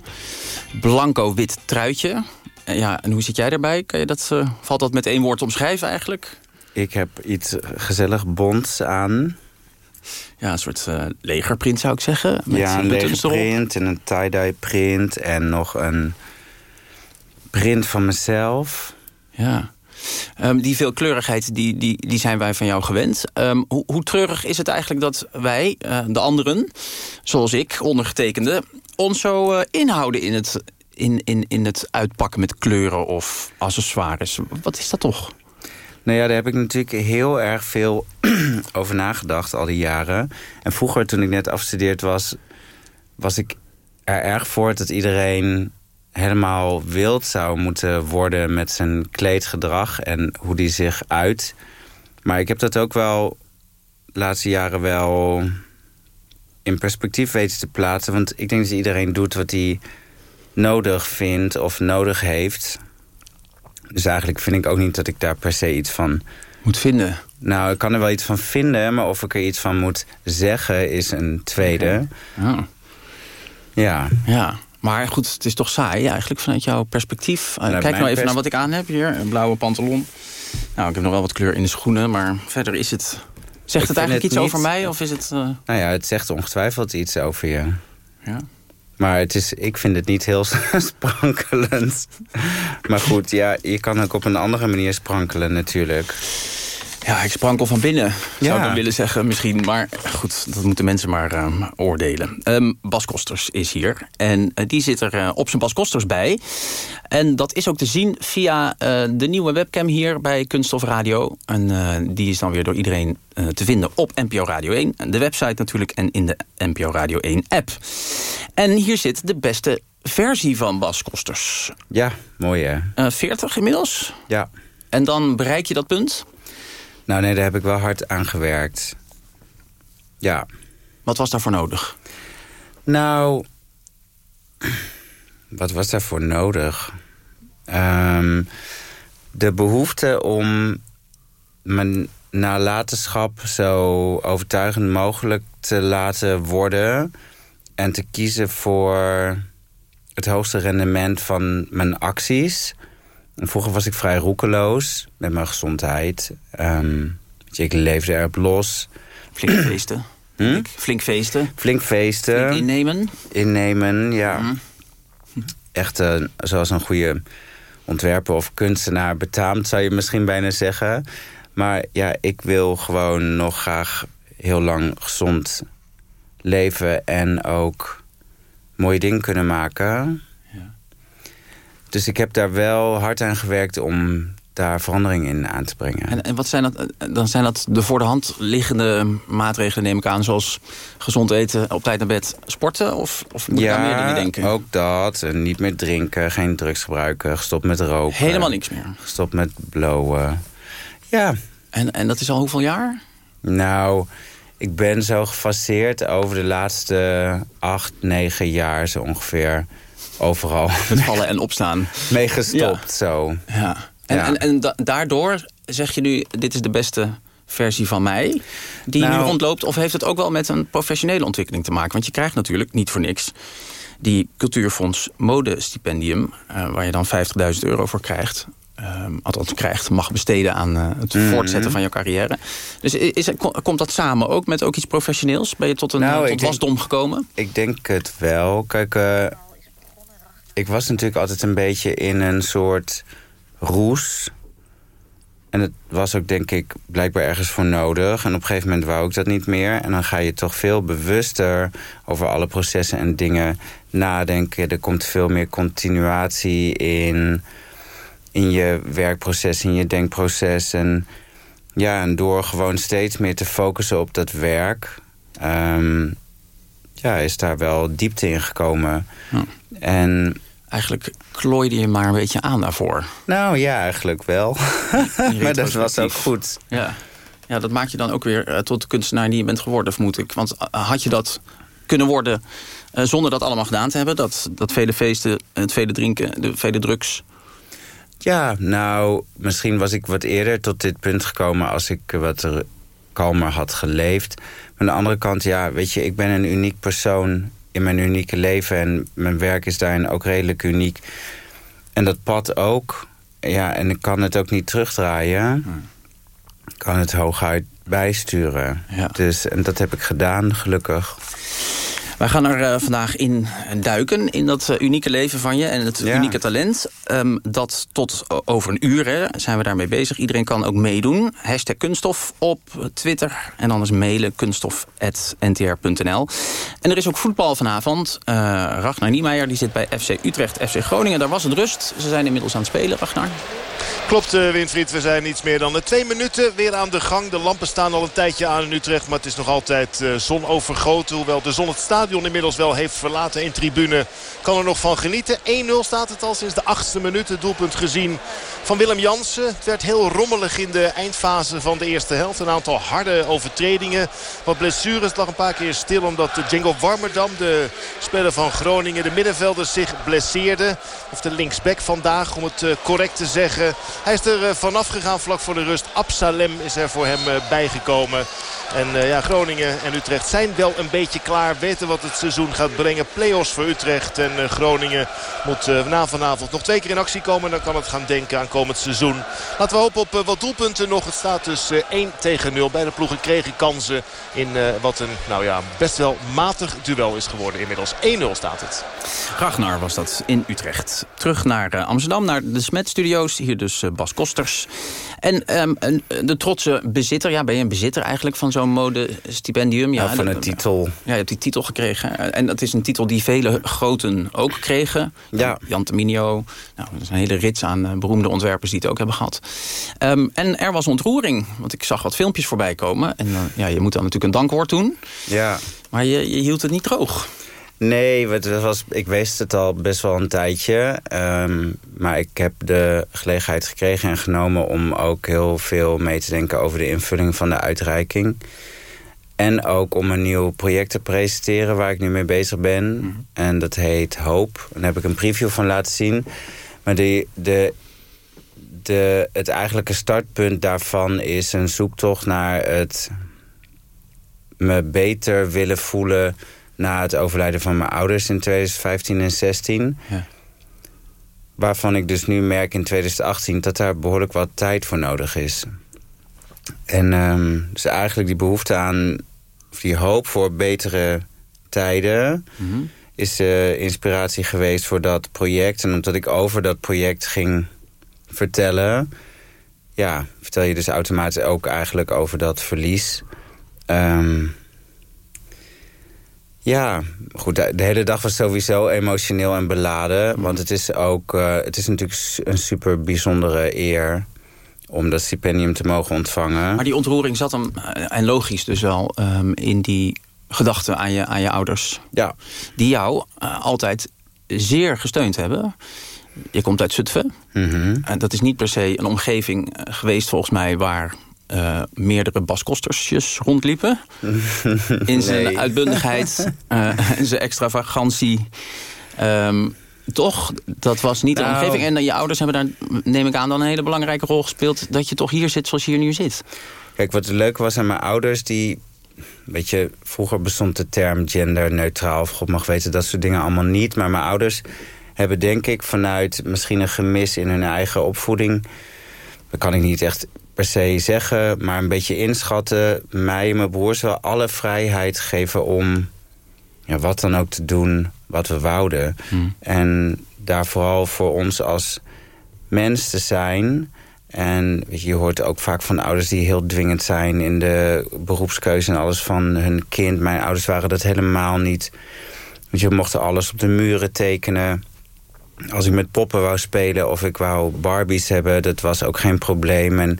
blanco-wit truitje. Eh, ja, en hoe zit jij daarbij? Kan je dat, eh, valt dat met één woord omschrijven eigenlijk? Ik heb iets gezellig bonds aan. Ja, een soort eh, legerprint zou ik zeggen. Met ja, een buttons erop. print en een tie-dye print en nog een print van mezelf. Ja. Ehm, die veelkleurigheid, die, die, die zijn wij van jou gewend. Ehm, hoe, hoe treurig is het eigenlijk dat wij, de anderen, zoals ik, ondergetekende... ons zo inhouden in het, in, in, in het uitpakken met kleuren of accessoires? Wat is dat toch? Nou ja, daar heb ik natuurlijk heel erg veel over nagedacht al die jaren. En vroeger, toen ik net afgestudeerd was... was ik er erg voor dat iedereen helemaal wild zou moeten worden... met zijn kleedgedrag en hoe die zich uit. Maar ik heb dat ook wel de laatste jaren wel in perspectief weten te plaatsen. Want ik denk dat iedereen doet wat hij nodig vindt of nodig heeft... Dus eigenlijk vind ik ook niet dat ik daar per se iets van... Moet vinden? Nou, ik kan er wel iets van vinden, maar of ik er iets van moet zeggen is een tweede. Ja. Ja. Ja, maar goed, het is toch saai eigenlijk vanuit jouw perspectief. Vanuit kijk nou even naar wat ik aan heb hier. Een blauwe pantalon. Nou, ik heb nog wel wat kleur in de schoenen, maar verder is het... Zegt Ik het eigenlijk iets niet- over mij of is het... eh, Nou ja, het zegt ongetwijfeld iets over je. Ja. Maar het is, ik vind het niet heel sprankelend. Maar goed, ja, je kan ook op een andere manier sprankelen natuurlijk. Ja, ik sprankel van binnen, zou ik dan willen zeggen misschien. Maar goed, dat moeten mensen maar eh, oordelen. Ehm, Bas Kosters is hier. En eh, die zit er eh, op zijn Bas Kosters bij. En dat is ook te zien via eh, de nieuwe webcam hier bij Kunststof Radio. En die is dan weer door iedereen te vinden op NPO Radio 1. En De website natuurlijk en in de NPO Radio 1 app. En hier zit de beste versie van Bas Kosters. Ja, mooi hè? Eh 40 inmiddels? Ja. En dan bereik je dat punt? Nou nee, daar heb ik wel hard aan gewerkt. Ja. Wat was daarvoor nodig? Nou, wat was daarvoor nodig? Ehm, de behoefte om mijn nalatenschap zo overtuigend mogelijk te laten worden... en te kiezen voor het hoogste rendement van mijn acties. En Vroeger was ik vrij roekeloos met mijn gezondheid. Ehm, ik leefde erop los. Flink feesten. Hm? Flink feesten. Flink feesten. Flink innemen. Innemen, ja. Hm. Echt eh, zoals een goede ontwerper of kunstenaar betaamt, zou je misschien bijna zeggen. Maar ja, ik wil gewoon nog graag heel lang gezond leven en ook mooie dingen kunnen maken. Dus ik heb daar wel hard aan gewerkt om daar verandering in aan te brengen. En, en wat zijn dat? Dan zijn dat de voor de hand liggende maatregelen, neem ik aan, zoals gezond eten, op tijd naar bed, sporten? Of, of moet ik meer dingen denken? ook dat. En niet meer drinken, geen drugs gebruiken, gestopt met roken. Helemaal niks meer? Gestopt met blowen. Ja. En, en dat is al hoeveel jaar? Nou, ik ben zo gefaseerd over de laatste acht, negen jaar zo ongeveer overal. Met vallen en opstaan. Mee gestopt, zo. Ja. En, Ja. en, en da- daardoor zeg je nu, dit is de beste versie van mij... die nu Nou- rondloopt, of heeft het ook wel met een professionele ontwikkeling te maken? Want je krijgt natuurlijk, niet voor niks... die Cultuurfonds Modestipendium, eh waar je dan 50.000 euro voor krijgt... Ehm, althans krijgt, mag besteden aan eh, het Mhm. voortzetten van je carrière. Dus is, komt dat samen ook met ook iets professioneels? Ben je tot een Nou, tot wasdom gekomen? Ik denk het wel. Kijk, eh, ik was natuurlijk altijd een beetje in een soort roes. En het was ook denk ik blijkbaar ergens voor nodig. En op een gegeven moment wou ik dat niet meer. En dan ga je toch veel bewuster over alle processen en dingen nadenken. Er komt veel meer continuatie in, in je werkproces, in je denkproces. En ja, en door gewoon steeds meer te focussen op dat werk... Um, ja, is daar wel diepte in gekomen. En Eigenlijk klooide je maar een beetje aan daarvoor. Nou ja, eigenlijk wel. maar dat was ook goed. Ja. ja, dat maakt je dan ook weer uh, tot de kunstenaar die je bent geworden, vermoed ik. Want uh, had je dat kunnen worden uh, zonder dat allemaal gedaan te hebben? Dat, dat vele feesten, het vele drinken, de vele drugs... Ja, nou, misschien was ik wat eerder tot dit punt gekomen... als ik wat er kalmer had geleefd. Maar aan de andere kant, ja, weet je, ik ben een uniek persoon in mijn unieke leven. En mijn werk is daarin ook redelijk uniek. En dat pad ook. Ja, en ik kan het ook niet terugdraaien. Ik kan het hooguit bijsturen. Ja. Dus, en dat heb ik gedaan, gelukkig. Wij gaan er uh, vandaag in duiken, in dat uh, unieke leven van je en het Ja. unieke talent. Um, dat tot over een uur hè, zijn we daarmee bezig. Iedereen kan ook meedoen. Hashtag kunststof op Twitter en anders mailen kunststof.ntr.nl. En er is ook voetbal vanavond. Uh, Ragnar Niemeyer die zit bij FC Utrecht, FC Groningen. Daar was het rust. Ze zijn inmiddels aan het spelen, Ragnar. Klopt, Winfried. We zijn iets meer dan twee minuten weer aan de gang. De lampen staan al een tijdje aan in Utrecht. Maar het is nog altijd zonovergoten. Hoewel de zon het stadion inmiddels wel heeft verlaten. In tribune kan er nog van genieten. 1-0 staat het al sinds de achtste minuut. Het doelpunt gezien van Willem Jansen. Het werd heel rommelig in de eindfase van de eerste helft. Een aantal harde overtredingen. Wat blessures. Het lag een paar keer stil omdat Django Warmerdam, de speler van Groningen, de middenvelder zich blesseerde. Of de linksback vandaag, om het uh, correct te zeggen. Hij is er uh, vanaf gegaan vlak voor de rust. Absalem is er voor hem uh, bijgekomen. En ja, Groningen en Utrecht zijn wel een beetje klaar. Weten wat het seizoen gaat brengen. Play-offs voor Utrecht. En uh, Groningen moet uh, na vanavond nog twee keer in actie komen. Dan kan het gaan denken aan komend seizoen. Laten we hopen op wat doelpunten nog. Het staat dus 1 tegen 0. Beide ploegen kregen kansen in wat een nou ja, best wel matig duel is geworden inmiddels. 1-0 staat het. Ragnar was dat in Utrecht. Terug naar Amsterdam, naar de Smet-studio's. Hier dus Bas Kosters. En um, de trotse bezitter, ja, ben je een bezitter eigenlijk van zo'n modestipendium? Ja, van een titel. Ja, je hebt die titel gekregen. En dat is een titel die vele groten ook kregen. Ja. Jan Terminio. Nou, dat is een hele rits aan beroemde ontwerpers die het ook hebben gehad. Um, en er was ontroering, want ik zag wat filmpjes voorbij komen. En uh, ja, je moet dan natuurlijk een dankwoord doen. Ja. Maar je, je hield het niet droog. Nee, het was, ik wist het al best wel een tijdje. Um, maar ik heb de gelegenheid gekregen en genomen... om ook heel veel mee te denken over de invulling van de uitreiking. En ook om een nieuw project te presenteren waar ik nu mee bezig ben. Mm. En dat heet Hoop. En daar heb ik een preview van laten zien. Maar de, de, de, het eigenlijke startpunt daarvan is een zoektocht naar het me beter willen voelen na het overlijden van mijn ouders in 2015 en 16. Ja. Waarvan ik dus nu merk in 2018 dat daar behoorlijk wat tijd voor nodig is. En um, dus eigenlijk die behoefte aan, of die hoop voor betere tijden... Mhm. Mm -hmm. is uh, inspiratie geweest voor dat project. En omdat ik over dat project ging vertellen... ja, vertel je dus automatisch ook eigenlijk over dat verlies... Um, ja, goed, de hele dag was sowieso emotioneel en beladen. Want het is ook, uh, het is natuurlijk een super bijzondere eer om dat stipendium te mogen ontvangen. Maar die ontroering zat hem, en logisch dus wel, um, in die gedachten aan je, aan je ouders. Ja. Die jou uh, altijd zeer gesteund hebben. Je komt uit Zutphen. Mm -hmm. En dat is niet per se een omgeving geweest volgens mij waar uh, meerdere baskostersjes rondliepen. in zijn nee. uitbundigheid en zijn extravagantie. Um, toch, dat was niet nou, de omgeving. En je ouders hebben daar, neem ik aan, dan een hele belangrijke rol gespeeld... dat je toch hier zit zoals je hier nu zit. Kijk, wat leuk was aan mijn ouders... die, weet je, vroeger bestond de term genderneutraal... of God mag weten, dat soort dingen allemaal niet. Maar mijn ouders hebben denk ik vanuit misschien een gemis in hun eigen opvoeding... dat kan ik niet echt per se zeggen, maar een beetje inschatten. Mij en mijn broers wel alle vrijheid geven om ja, wat dan ook te doen wat we wouden. Hmm. En daar vooral voor ons als mens te zijn. En weet je, je hoort ook vaak van ouders die heel dwingend zijn... in de beroepskeuze en alles van hun kind. Mijn ouders waren dat helemaal niet. Want je mocht alles op de muren tekenen. Als ik met poppen wou spelen of ik wou Barbies hebben... dat was ook geen probleem. En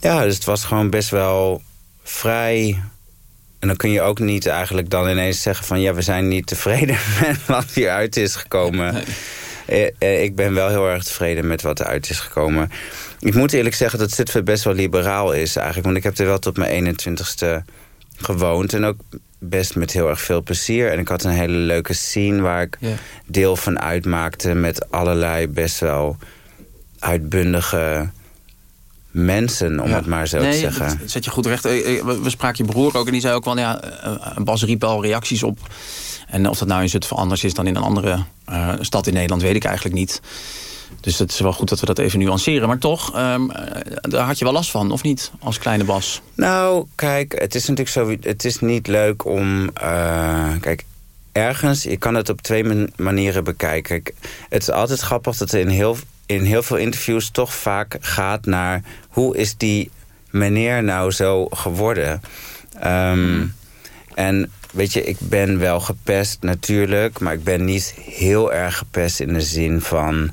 ja, dus het was gewoon best wel vrij... En dan kun je ook niet eigenlijk dan ineens zeggen van... ja, we zijn niet tevreden met wat hieruit is gekomen. Eh, eh, ik ben wel heel erg tevreden met wat eruit is gekomen. Ik moet eerlijk zeggen dat Zutphen best wel liberaal is eigenlijk. Want ik heb er wel tot mijn 21ste gewoond. En ook best met heel erg veel plezier. En ik had een hele leuke scene waar ik deel van uitmaakte... met allerlei best wel uitbundige mensen, om het maar zo te zeggen. Dat zet je goed recht. Eh, we spraken je broer ook en die zei ook wel... ja, Bas riep al reacties op en of dat nou in Zutphen anders is dan in een andere uh, stad in Nederland... weet ik eigenlijk niet. Dus het is wel goed dat we dat even nuanceren. Maar toch, um, daar had je wel last van, of niet? Als kleine Bas. Nou, kijk, het is natuurlijk zo... Het is niet leuk om... Uh, kijk, ergens, je kan het op twee manieren bekijken. Het is altijd grappig dat er in heel, in heel veel interviews... toch vaak gaat naar... hoe is die meneer nou zo geworden? Um, en weet je, ik ben wel gepest natuurlijk... maar ik ben niet heel erg gepest in de zin van...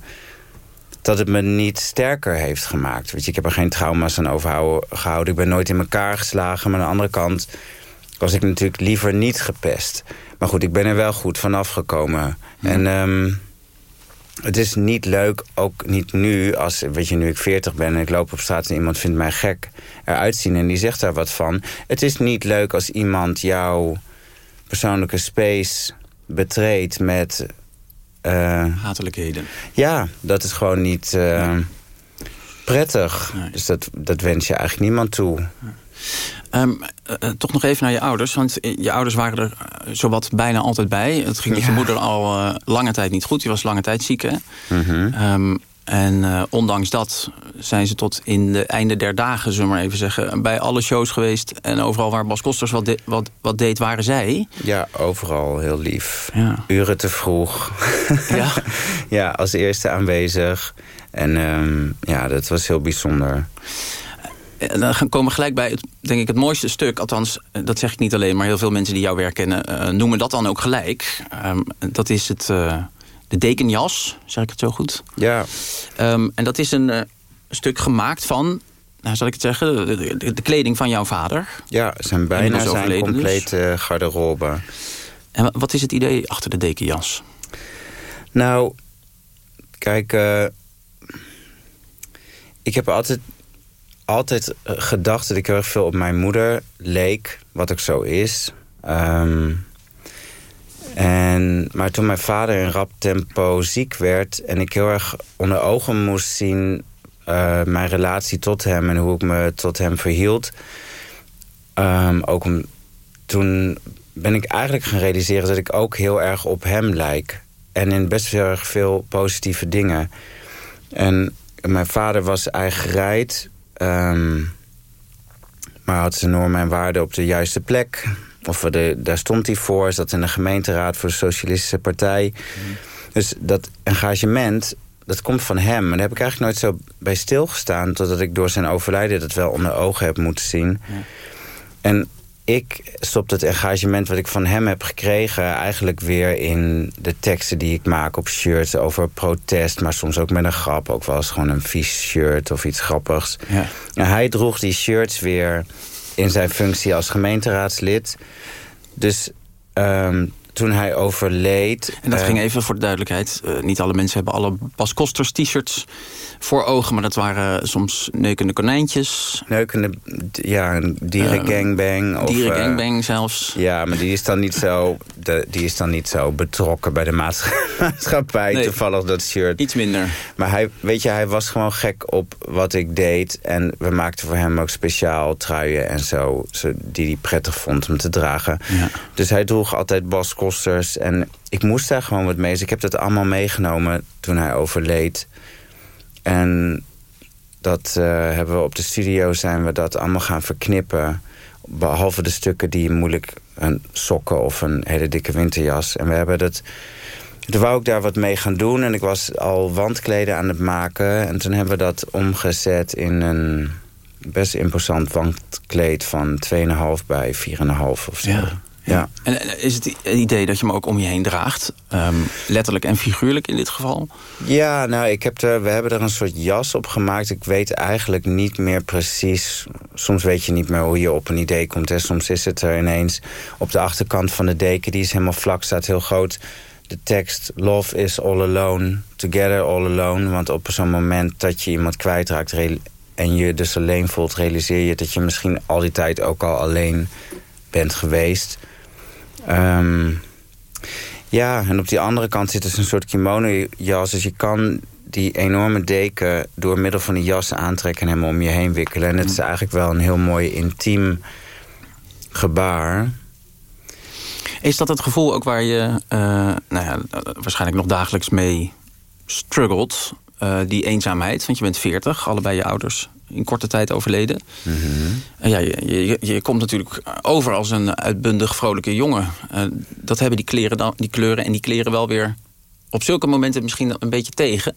dat het me niet sterker heeft gemaakt. Weet je, ik heb er geen trauma's aan overgehouden. Ik ben nooit in elkaar geslagen. Maar aan de andere kant was ik natuurlijk liever niet gepest. Maar goed, ik ben er wel goed vanaf gekomen. En... Um, het is niet leuk, ook niet nu, als weet je, nu ik 40 ben en ik loop op straat en iemand vindt mij gek eruit zien en die zegt daar wat van. Het is niet leuk als iemand jouw persoonlijke space betreedt met... Uh, Hatelijkheden. Ja, dat is gewoon niet uh, prettig. Dus dat, dat wens je eigenlijk niemand toe. Um, uh, toch nog even naar je ouders. Want je ouders waren er zowat bijna altijd bij. Het ging met je moeder al uh, lange tijd niet goed. Die was lange tijd ziek, hè? Mm -hmm. um, en uh, ondanks dat zijn ze tot in de einde der dagen, zullen we maar even zeggen... bij alle shows geweest en overal waar Bas Kosters wat, de, wat, wat deed, waren zij. Ja, overal heel lief. Ja. Uren te vroeg. Ja? ja, als eerste aanwezig. En um, ja, dat was heel bijzonder. En dan komen we gelijk bij, het, denk ik, het mooiste stuk. Althans, dat zeg ik niet alleen, maar heel veel mensen die jouw werk kennen... Uh, noemen dat dan ook gelijk. Um, dat is het... Uh, de dekenjas, zeg ik het zo goed? Ja. Um, en dat is een uh, stuk gemaakt van, nou, zal ik het zeggen, de, de, de kleding van jouw vader. Ja, zijn bijna zijn complete dus. garderobe. En wat is het idee achter de dekenjas? Nou, kijk, ik heb altijd, altijd gedacht dat ik heel erg veel op mijn moeder leek, wat ook zo is. Um, en, maar toen mijn vader in rap tempo ziek werd... en ik heel erg onder ogen moest zien... Uh, mijn relatie tot hem en hoe ik me tot hem verhield... Um, ook om, toen ben ik eigenlijk gaan realiseren... dat ik ook heel erg op hem lijk. En in best heel erg veel positieve dingen. En mijn vader was eigen gereid... Um, maar had zijn normen en waarden op de juiste plek of de, daar stond hij voor. Zat in de gemeenteraad voor de Socialistische Partij. Dus dat engagement, dat komt van hem. En daar heb ik eigenlijk nooit zo bij stilgestaan... totdat ik door zijn overlijden dat wel onder ogen heb moeten zien. Ja. En ik stop het engagement wat ik van hem heb gekregen... eigenlijk weer in de teksten die ik maak op shirts over protest... maar soms ook met een grap, ook wel eens gewoon een vies shirt of iets grappigs. Ja. En hij droeg die shirts weer in zijn functie als gemeenteraadslid. Dus um, toen hij overleed... En dat uh, ging even voor de duidelijkheid. Uh, niet alle mensen hebben alle Bas Kosters t-shirts voor ogen... maar dat waren soms neukende konijntjes. Neukende, ja, een dierengangbang. Uh, dierengangbang zelfs. Ja, maar die is dan niet zo, de, die is dan niet zo betrokken bij de maatschappij. Nee, Toevallig dat shirt. Iets minder. Maar hij, weet je, hij was gewoon gek op wat ik deed. En we maakten voor hem ook speciaal truien en zo... zo die hij prettig vond om te dragen. Ja. Dus hij droeg altijd Bas Kosters. En ik moest daar gewoon wat mee. Dus ik heb dat allemaal meegenomen toen hij overleed. En dat uh, hebben we op de studio zijn we dat allemaal gaan verknippen. Behalve de stukken die moeilijk... een sokken of een hele dikke winterjas. En we hebben dat toen wou ik daar wat mee gaan doen. En ik was al wandkleden aan het maken. En toen hebben we dat omgezet in een best imposant wandkleed van 2,5 bij 4,5 of zo. Ja. Ja. En is het het idee dat je hem ook om je heen draagt? Ehm, letterlijk en figuurlijk in dit geval? Ja, nou, ik heb er, we hebben er een soort jas op gemaakt. Ik weet eigenlijk niet meer precies... Soms weet je niet meer hoe je op een idee komt. Hè. Soms is het er ineens op de achterkant van de deken. Die is helemaal vlak, staat heel groot. De tekst Love is all alone, together all alone. Want op zo'n moment dat je iemand kwijtraakt... en je dus alleen voelt, realiseer je dat je misschien al die tijd ook al alleen bent geweest... Ehm, ja, en op die andere kant zit dus een soort kimono-jas. Dus je kan die enorme deken door middel van die jas aantrekken... en hem om je heen wikkelen. En het is eigenlijk wel een heel mooi intiem gebaar. Is dat het gevoel ook waar je uh, nou ja, waarschijnlijk nog dagelijks mee struggelt? Uh, die eenzaamheid, want je bent 40, allebei je ouders in korte tijd overleden. Mm en ja, je, je, je, komt natuurlijk over als een uitbundig, vrolijke jongen. Uh, dat hebben die, kleren dan, die kleuren en die kleren wel weer op zulke momenten misschien een beetje tegen.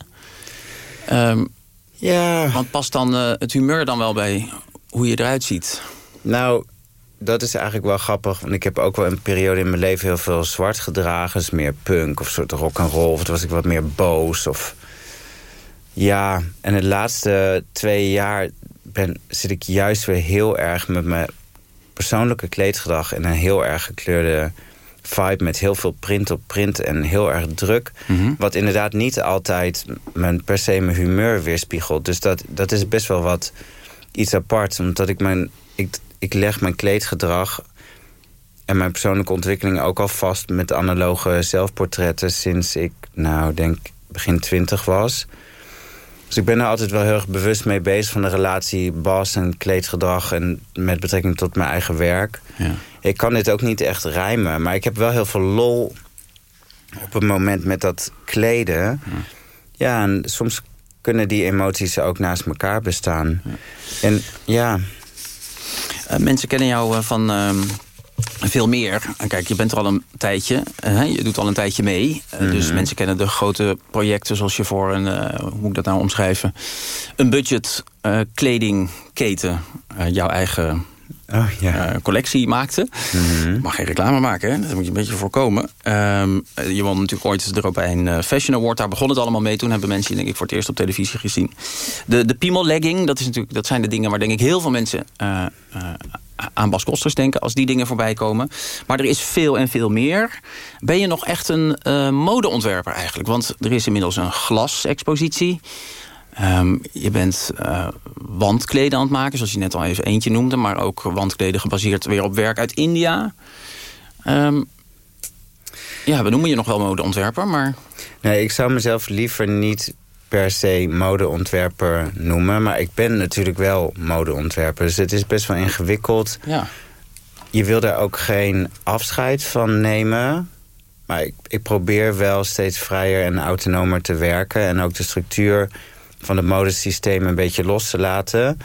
Um, ja. Want past dan uh, het humeur dan wel bij hoe je eruit ziet? Nou, dat is eigenlijk wel grappig. Want ik heb ook wel een periode in mijn leven heel veel zwart gedragen. Dus meer punk of soort rock and roll. Of toen was ik wat meer boos of ja, en de laatste twee jaar ben, zit ik juist weer heel erg met mijn persoonlijke kleedgedrag... in een heel erg gekleurde vibe met heel veel print op print en heel erg druk. Mhm. Wat inderdaad niet altijd mijn, per se mijn humeur weerspiegelt. Dus dat, dat is best wel wat iets apart. Omdat ik mijn... Ik, ik leg mijn kleedgedrag en mijn persoonlijke ontwikkeling ook al vast... met analoge zelfportretten sinds ik, nou, denk begin twintig was... Dus ik ben er altijd wel heel erg bewust mee bezig van de relatie bas en kleedgedrag en met betrekking tot mijn eigen werk. Ja. Ik kan dit ook niet echt rijmen, maar ik heb wel heel veel lol op het moment met dat kleden. Ja, ja en soms kunnen die emoties ook naast elkaar bestaan. Ja. En ja. Uh, mensen kennen jou uh, van. Uh veel meer. Kijk, je bent er al een tijdje. Uh, je doet al een tijdje mee. Mm -hmm. Dus mensen kennen de grote projecten zoals je voor een... Uh, hoe moet ik dat nou omschrijven? Een budget kledingketen. jouw eigen oh, ja. collectie maakte. Mm -hmm. Mag geen reclame maken, hè? dat moet je een beetje voorkomen. Um, je won natuurlijk ooit de Européen Fashion Award. Daar begon het allemaal mee. Toen hebben mensen denk ik voor het eerst op televisie gezien. De, de Piemel legging, dat, is natuurlijk, dat zijn de dingen waar denk ik heel veel mensen aan Bas Kosters denken als die dingen voorbij komen. Maar er is veel en veel meer. Ben je nog echt een uh, modeontwerper eigenlijk? Want er is inmiddels een glasexpositie. Um, je bent uh, wandkleden aan het maken, zoals je net al even eentje noemde. Maar ook wandkleden gebaseerd weer op werk uit India. Um, ja, we noemen je nog wel modeontwerper, maar... Nee, ik zou mezelf liever niet per se modeontwerper noemen. Maar ik ben natuurlijk wel modeontwerper. Dus het is best wel ingewikkeld. Ja. Je wil daar ook geen afscheid van nemen. Maar ik, ik probeer wel steeds vrijer en autonomer te werken. En ook de structuur van het modesysteem een beetje los te laten.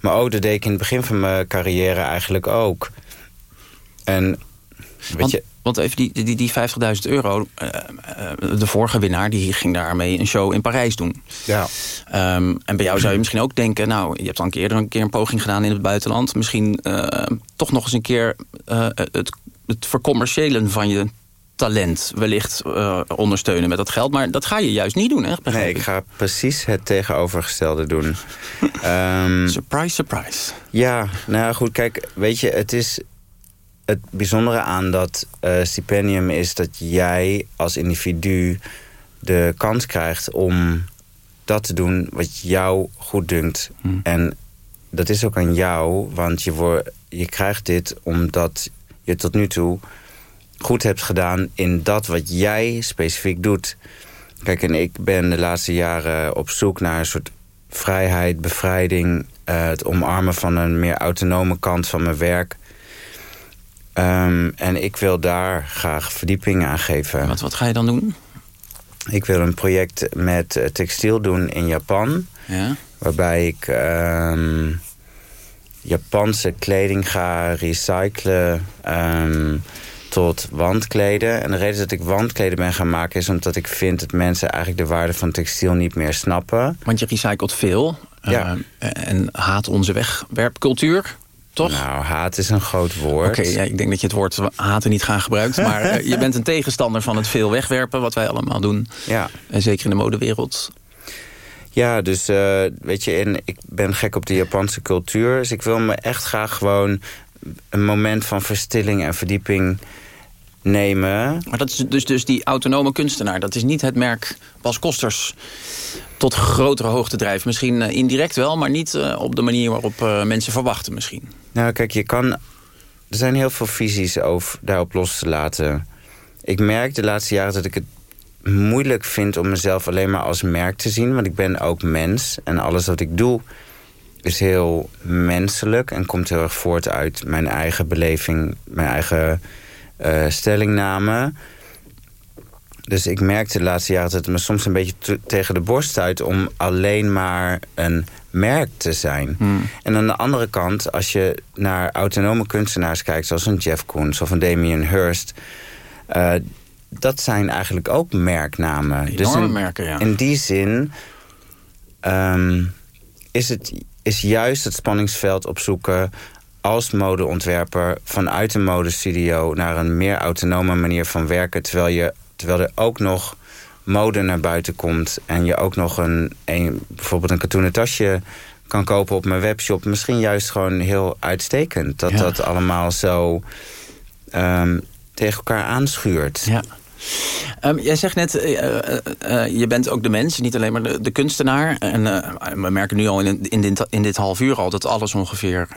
Maar ook dat deed ik in het begin van mijn carrière eigenlijk ook. En weet je... Want even die, die, die 50.000 euro, uh, uh, de vorige winnaar... die ging daarmee een show in Parijs doen. Ja. Um, en bij jou zou je misschien ook denken... nou, je hebt al een keer een, keer een poging gedaan in het buitenland. Misschien uh, toch nog eens een keer het, het vercommerciëlen van je talent... wellicht ondersteunen met dat geld. Maar dat ga je juist niet doen, hè? Nee, ik ga precies het tegenovergestelde doen. um, surprise, surprise. Ja, nou goed, kijk, weet je, het is het bijzondere aan dat uh, stipendium is dat jij als individu de kans krijgt om dat te doen wat jou goed dunkt. Hmm. En dat is ook aan jou, want je, wordt, je krijgt dit omdat je tot nu toe goed hebt gedaan in dat wat jij specifiek doet. Kijk, en ik ben de laatste jaren op zoek naar een soort vrijheid, bevrijding... Uh, het omarmen van een meer autonome kant van mijn werk... Um, en ik wil daar graag verdieping aan geven. Wat, wat ga je dan doen? Ik wil een project met uh, textiel doen in Japan. Ja. Waarbij ik um, Japanse kleding ga recyclen. Um, tot wandkleden. En de reden dat ik wandkleden ben gaan maken... is omdat ik vind dat mensen eigenlijk de waarde van textiel niet meer snappen. Want je recycelt veel. Ja. Uh, en haat onze wegwerpcultuur. Toch? Nou, haat is een groot woord. Oké, ja, ik denk dat je het woord haten niet graag gebruikt. Maar uh, je bent een tegenstander van het veel wegwerpen... wat wij allemaal doen. Ja. En zeker in de modewereld. Ja, dus uh, weet je, en ik ben gek op de Japanse cultuur. Dus ik wil me echt graag gewoon een moment van verstilling en verdieping nemen. Maar dat is dus, dus die autonome kunstenaar. Dat is niet het merk Bas Kosters tot grotere hoogte drijven. Misschien uh, indirect wel, maar niet op de manier waarop mensen verwachten misschien. Nou kijk, je kan... Er zijn heel veel visies over daarop los te laten. Ik merk de laatste jaren dat ik het moeilijk vind om mezelf alleen maar als merk te zien. Want ik ben ook mens. En alles wat ik doe is heel menselijk. En komt heel erg voort uit mijn eigen beleving. Mijn eigen uh, stellingname. Dus ik merkte de laatste jaren dat het me soms een beetje tegen de borst uit... om alleen maar een merk te zijn. Hmm. En aan de andere kant, als je naar autonome kunstenaars kijkt... zoals een Jeff Koons of een Damien Hirst... Uh, dat zijn eigenlijk ook merknamen. Enorme dus in, merken, ja. in die zin um, is, het, is juist het spanningsveld opzoeken als modeontwerper vanuit een modestudio naar een meer autonome manier van werken, terwijl, je, terwijl er ook nog mode naar buiten komt en je ook nog een, een bijvoorbeeld een katoenen tasje kan kopen op mijn webshop, misschien juist gewoon heel uitstekend dat Ja. dat allemaal zo um, tegen elkaar aanschuurt. Ja. Um, jij zegt net, uh, uh, uh, je bent ook de mens, niet alleen maar de, de kunstenaar. En we merken nu al in, in, dit, in dit half uur al dat alles ongeveer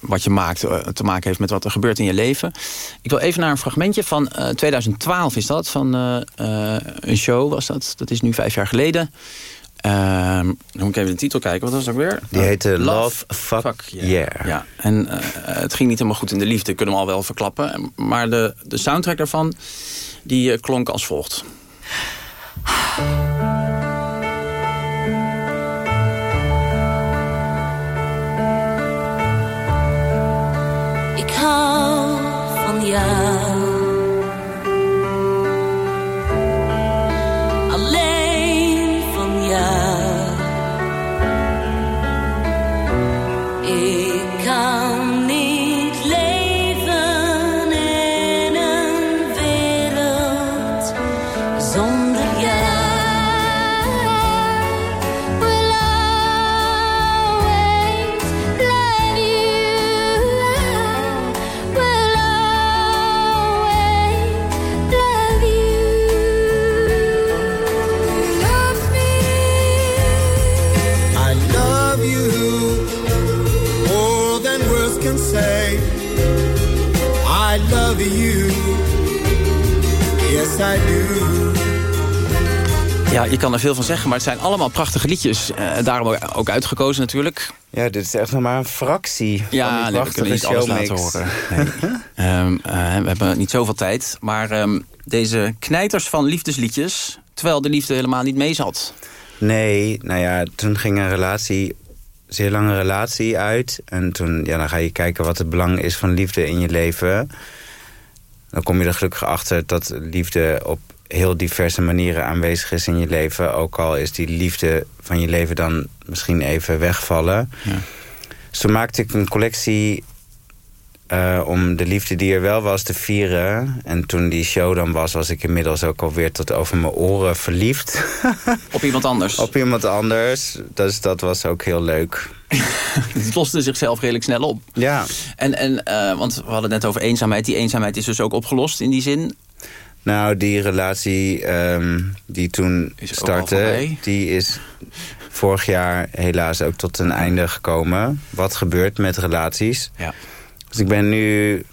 wat je maakt te maken heeft met wat er gebeurt in je leven. Ik wil even naar een fragmentje van 2012 is dat, van een show was dat. Dat is nu vijf jaar geleden. Um, dan moet ik even de titel kijken, wat was ook weer? Die heette Love, Fuck, fuck yeah. yeah. Ja, en uh, het ging niet helemaal goed in de liefde, kunnen we al wel verklappen. Maar de, de soundtrack daarvan, die uh, klonk als volgt. Ik hou van jou. Ja, je kan er veel van zeggen, maar het zijn allemaal prachtige liedjes. Uh, daarom ook uitgekozen natuurlijk. Ja, dit is echt nog maar een fractie ja, van die nee, niet alles laten horen. Nee. um, uh, we hebben niet zoveel tijd. Maar um, deze knijters van liefdesliedjes... terwijl de liefde helemaal niet mee zat. Nee, nou ja, toen ging een relatie... zeer lange relatie uit. En toen, ja, dan ga je kijken wat het belang is van liefde in je leven. Dan kom je er gelukkig achter dat liefde op heel diverse manieren aanwezig is in je leven. Ook al is die liefde van je leven dan misschien even wegvallen. Ja. Toen maakte ik een collectie uh, om de liefde die er wel was te vieren. En toen die show dan was, was ik inmiddels ook alweer tot over mijn oren verliefd. Op iemand anders? Op iemand anders. Dus dat was ook heel leuk. het loste zichzelf redelijk snel op. Ja. En, en uh, want we hadden het net over eenzaamheid. Die eenzaamheid is dus ook opgelost in die zin? Nou, die relatie um, die toen is startte, die is vorig jaar helaas ook tot een einde gekomen. Wat gebeurt met relaties? Ja. Dus ik ben nu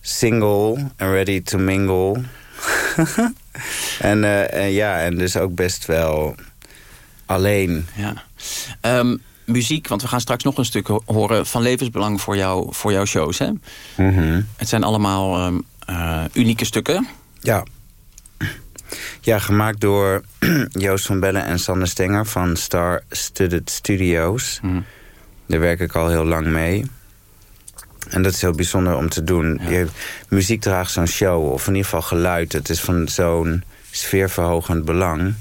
single en ready to mingle. en, uh, en ja, en dus ook best wel alleen. Ja. Um, muziek, want we gaan straks nog een stuk horen van levensbelang voor, jou, voor jouw shows. Hè? Mm -hmm. Het zijn allemaal um, uh, unieke stukken. Ja. Ja, gemaakt door Joost van Bellen en Sander Stenger van Star Studded Studios. Mm. Daar werk ik al heel lang mee. En dat is heel bijzonder om te doen. Je, muziek draagt zo'n show, of in ieder geval geluid. Het is van zo'n sfeerverhogend belang.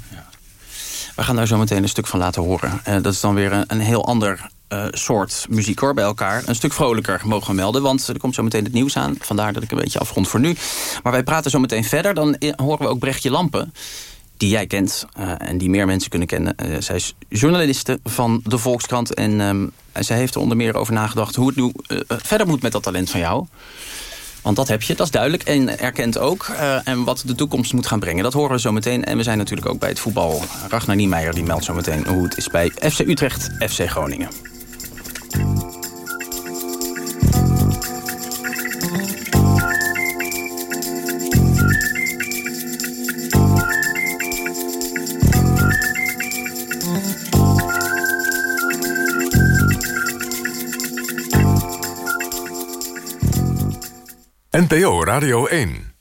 We gaan daar zo meteen een stuk van laten horen. Eh, dat is dan weer een, een heel ander eh, soort muziek hoor, bij elkaar. Een stuk vrolijker mogen we melden, want er komt zo meteen het nieuws aan. Vandaar dat ik een beetje afrond voor nu. Maar wij praten zo meteen verder. Dan horen we ook Brechtje Lampen, die jij kent eh, en die meer mensen kunnen kennen. Eh, zij is journaliste van de Volkskrant en ehm, zij heeft er onder meer over nagedacht... hoe het nu verder moet met dat talent van jou. Want dat heb je, dat is duidelijk. En erkent ook. en wat de toekomst moet gaan brengen. Dat horen we zo meteen. En we zijn natuurlijk ook bij het voetbal. Ragnar Niemeyer die meldt zo meteen hoe het is bij FC Utrecht, FC Groningen. NPO Radio 1.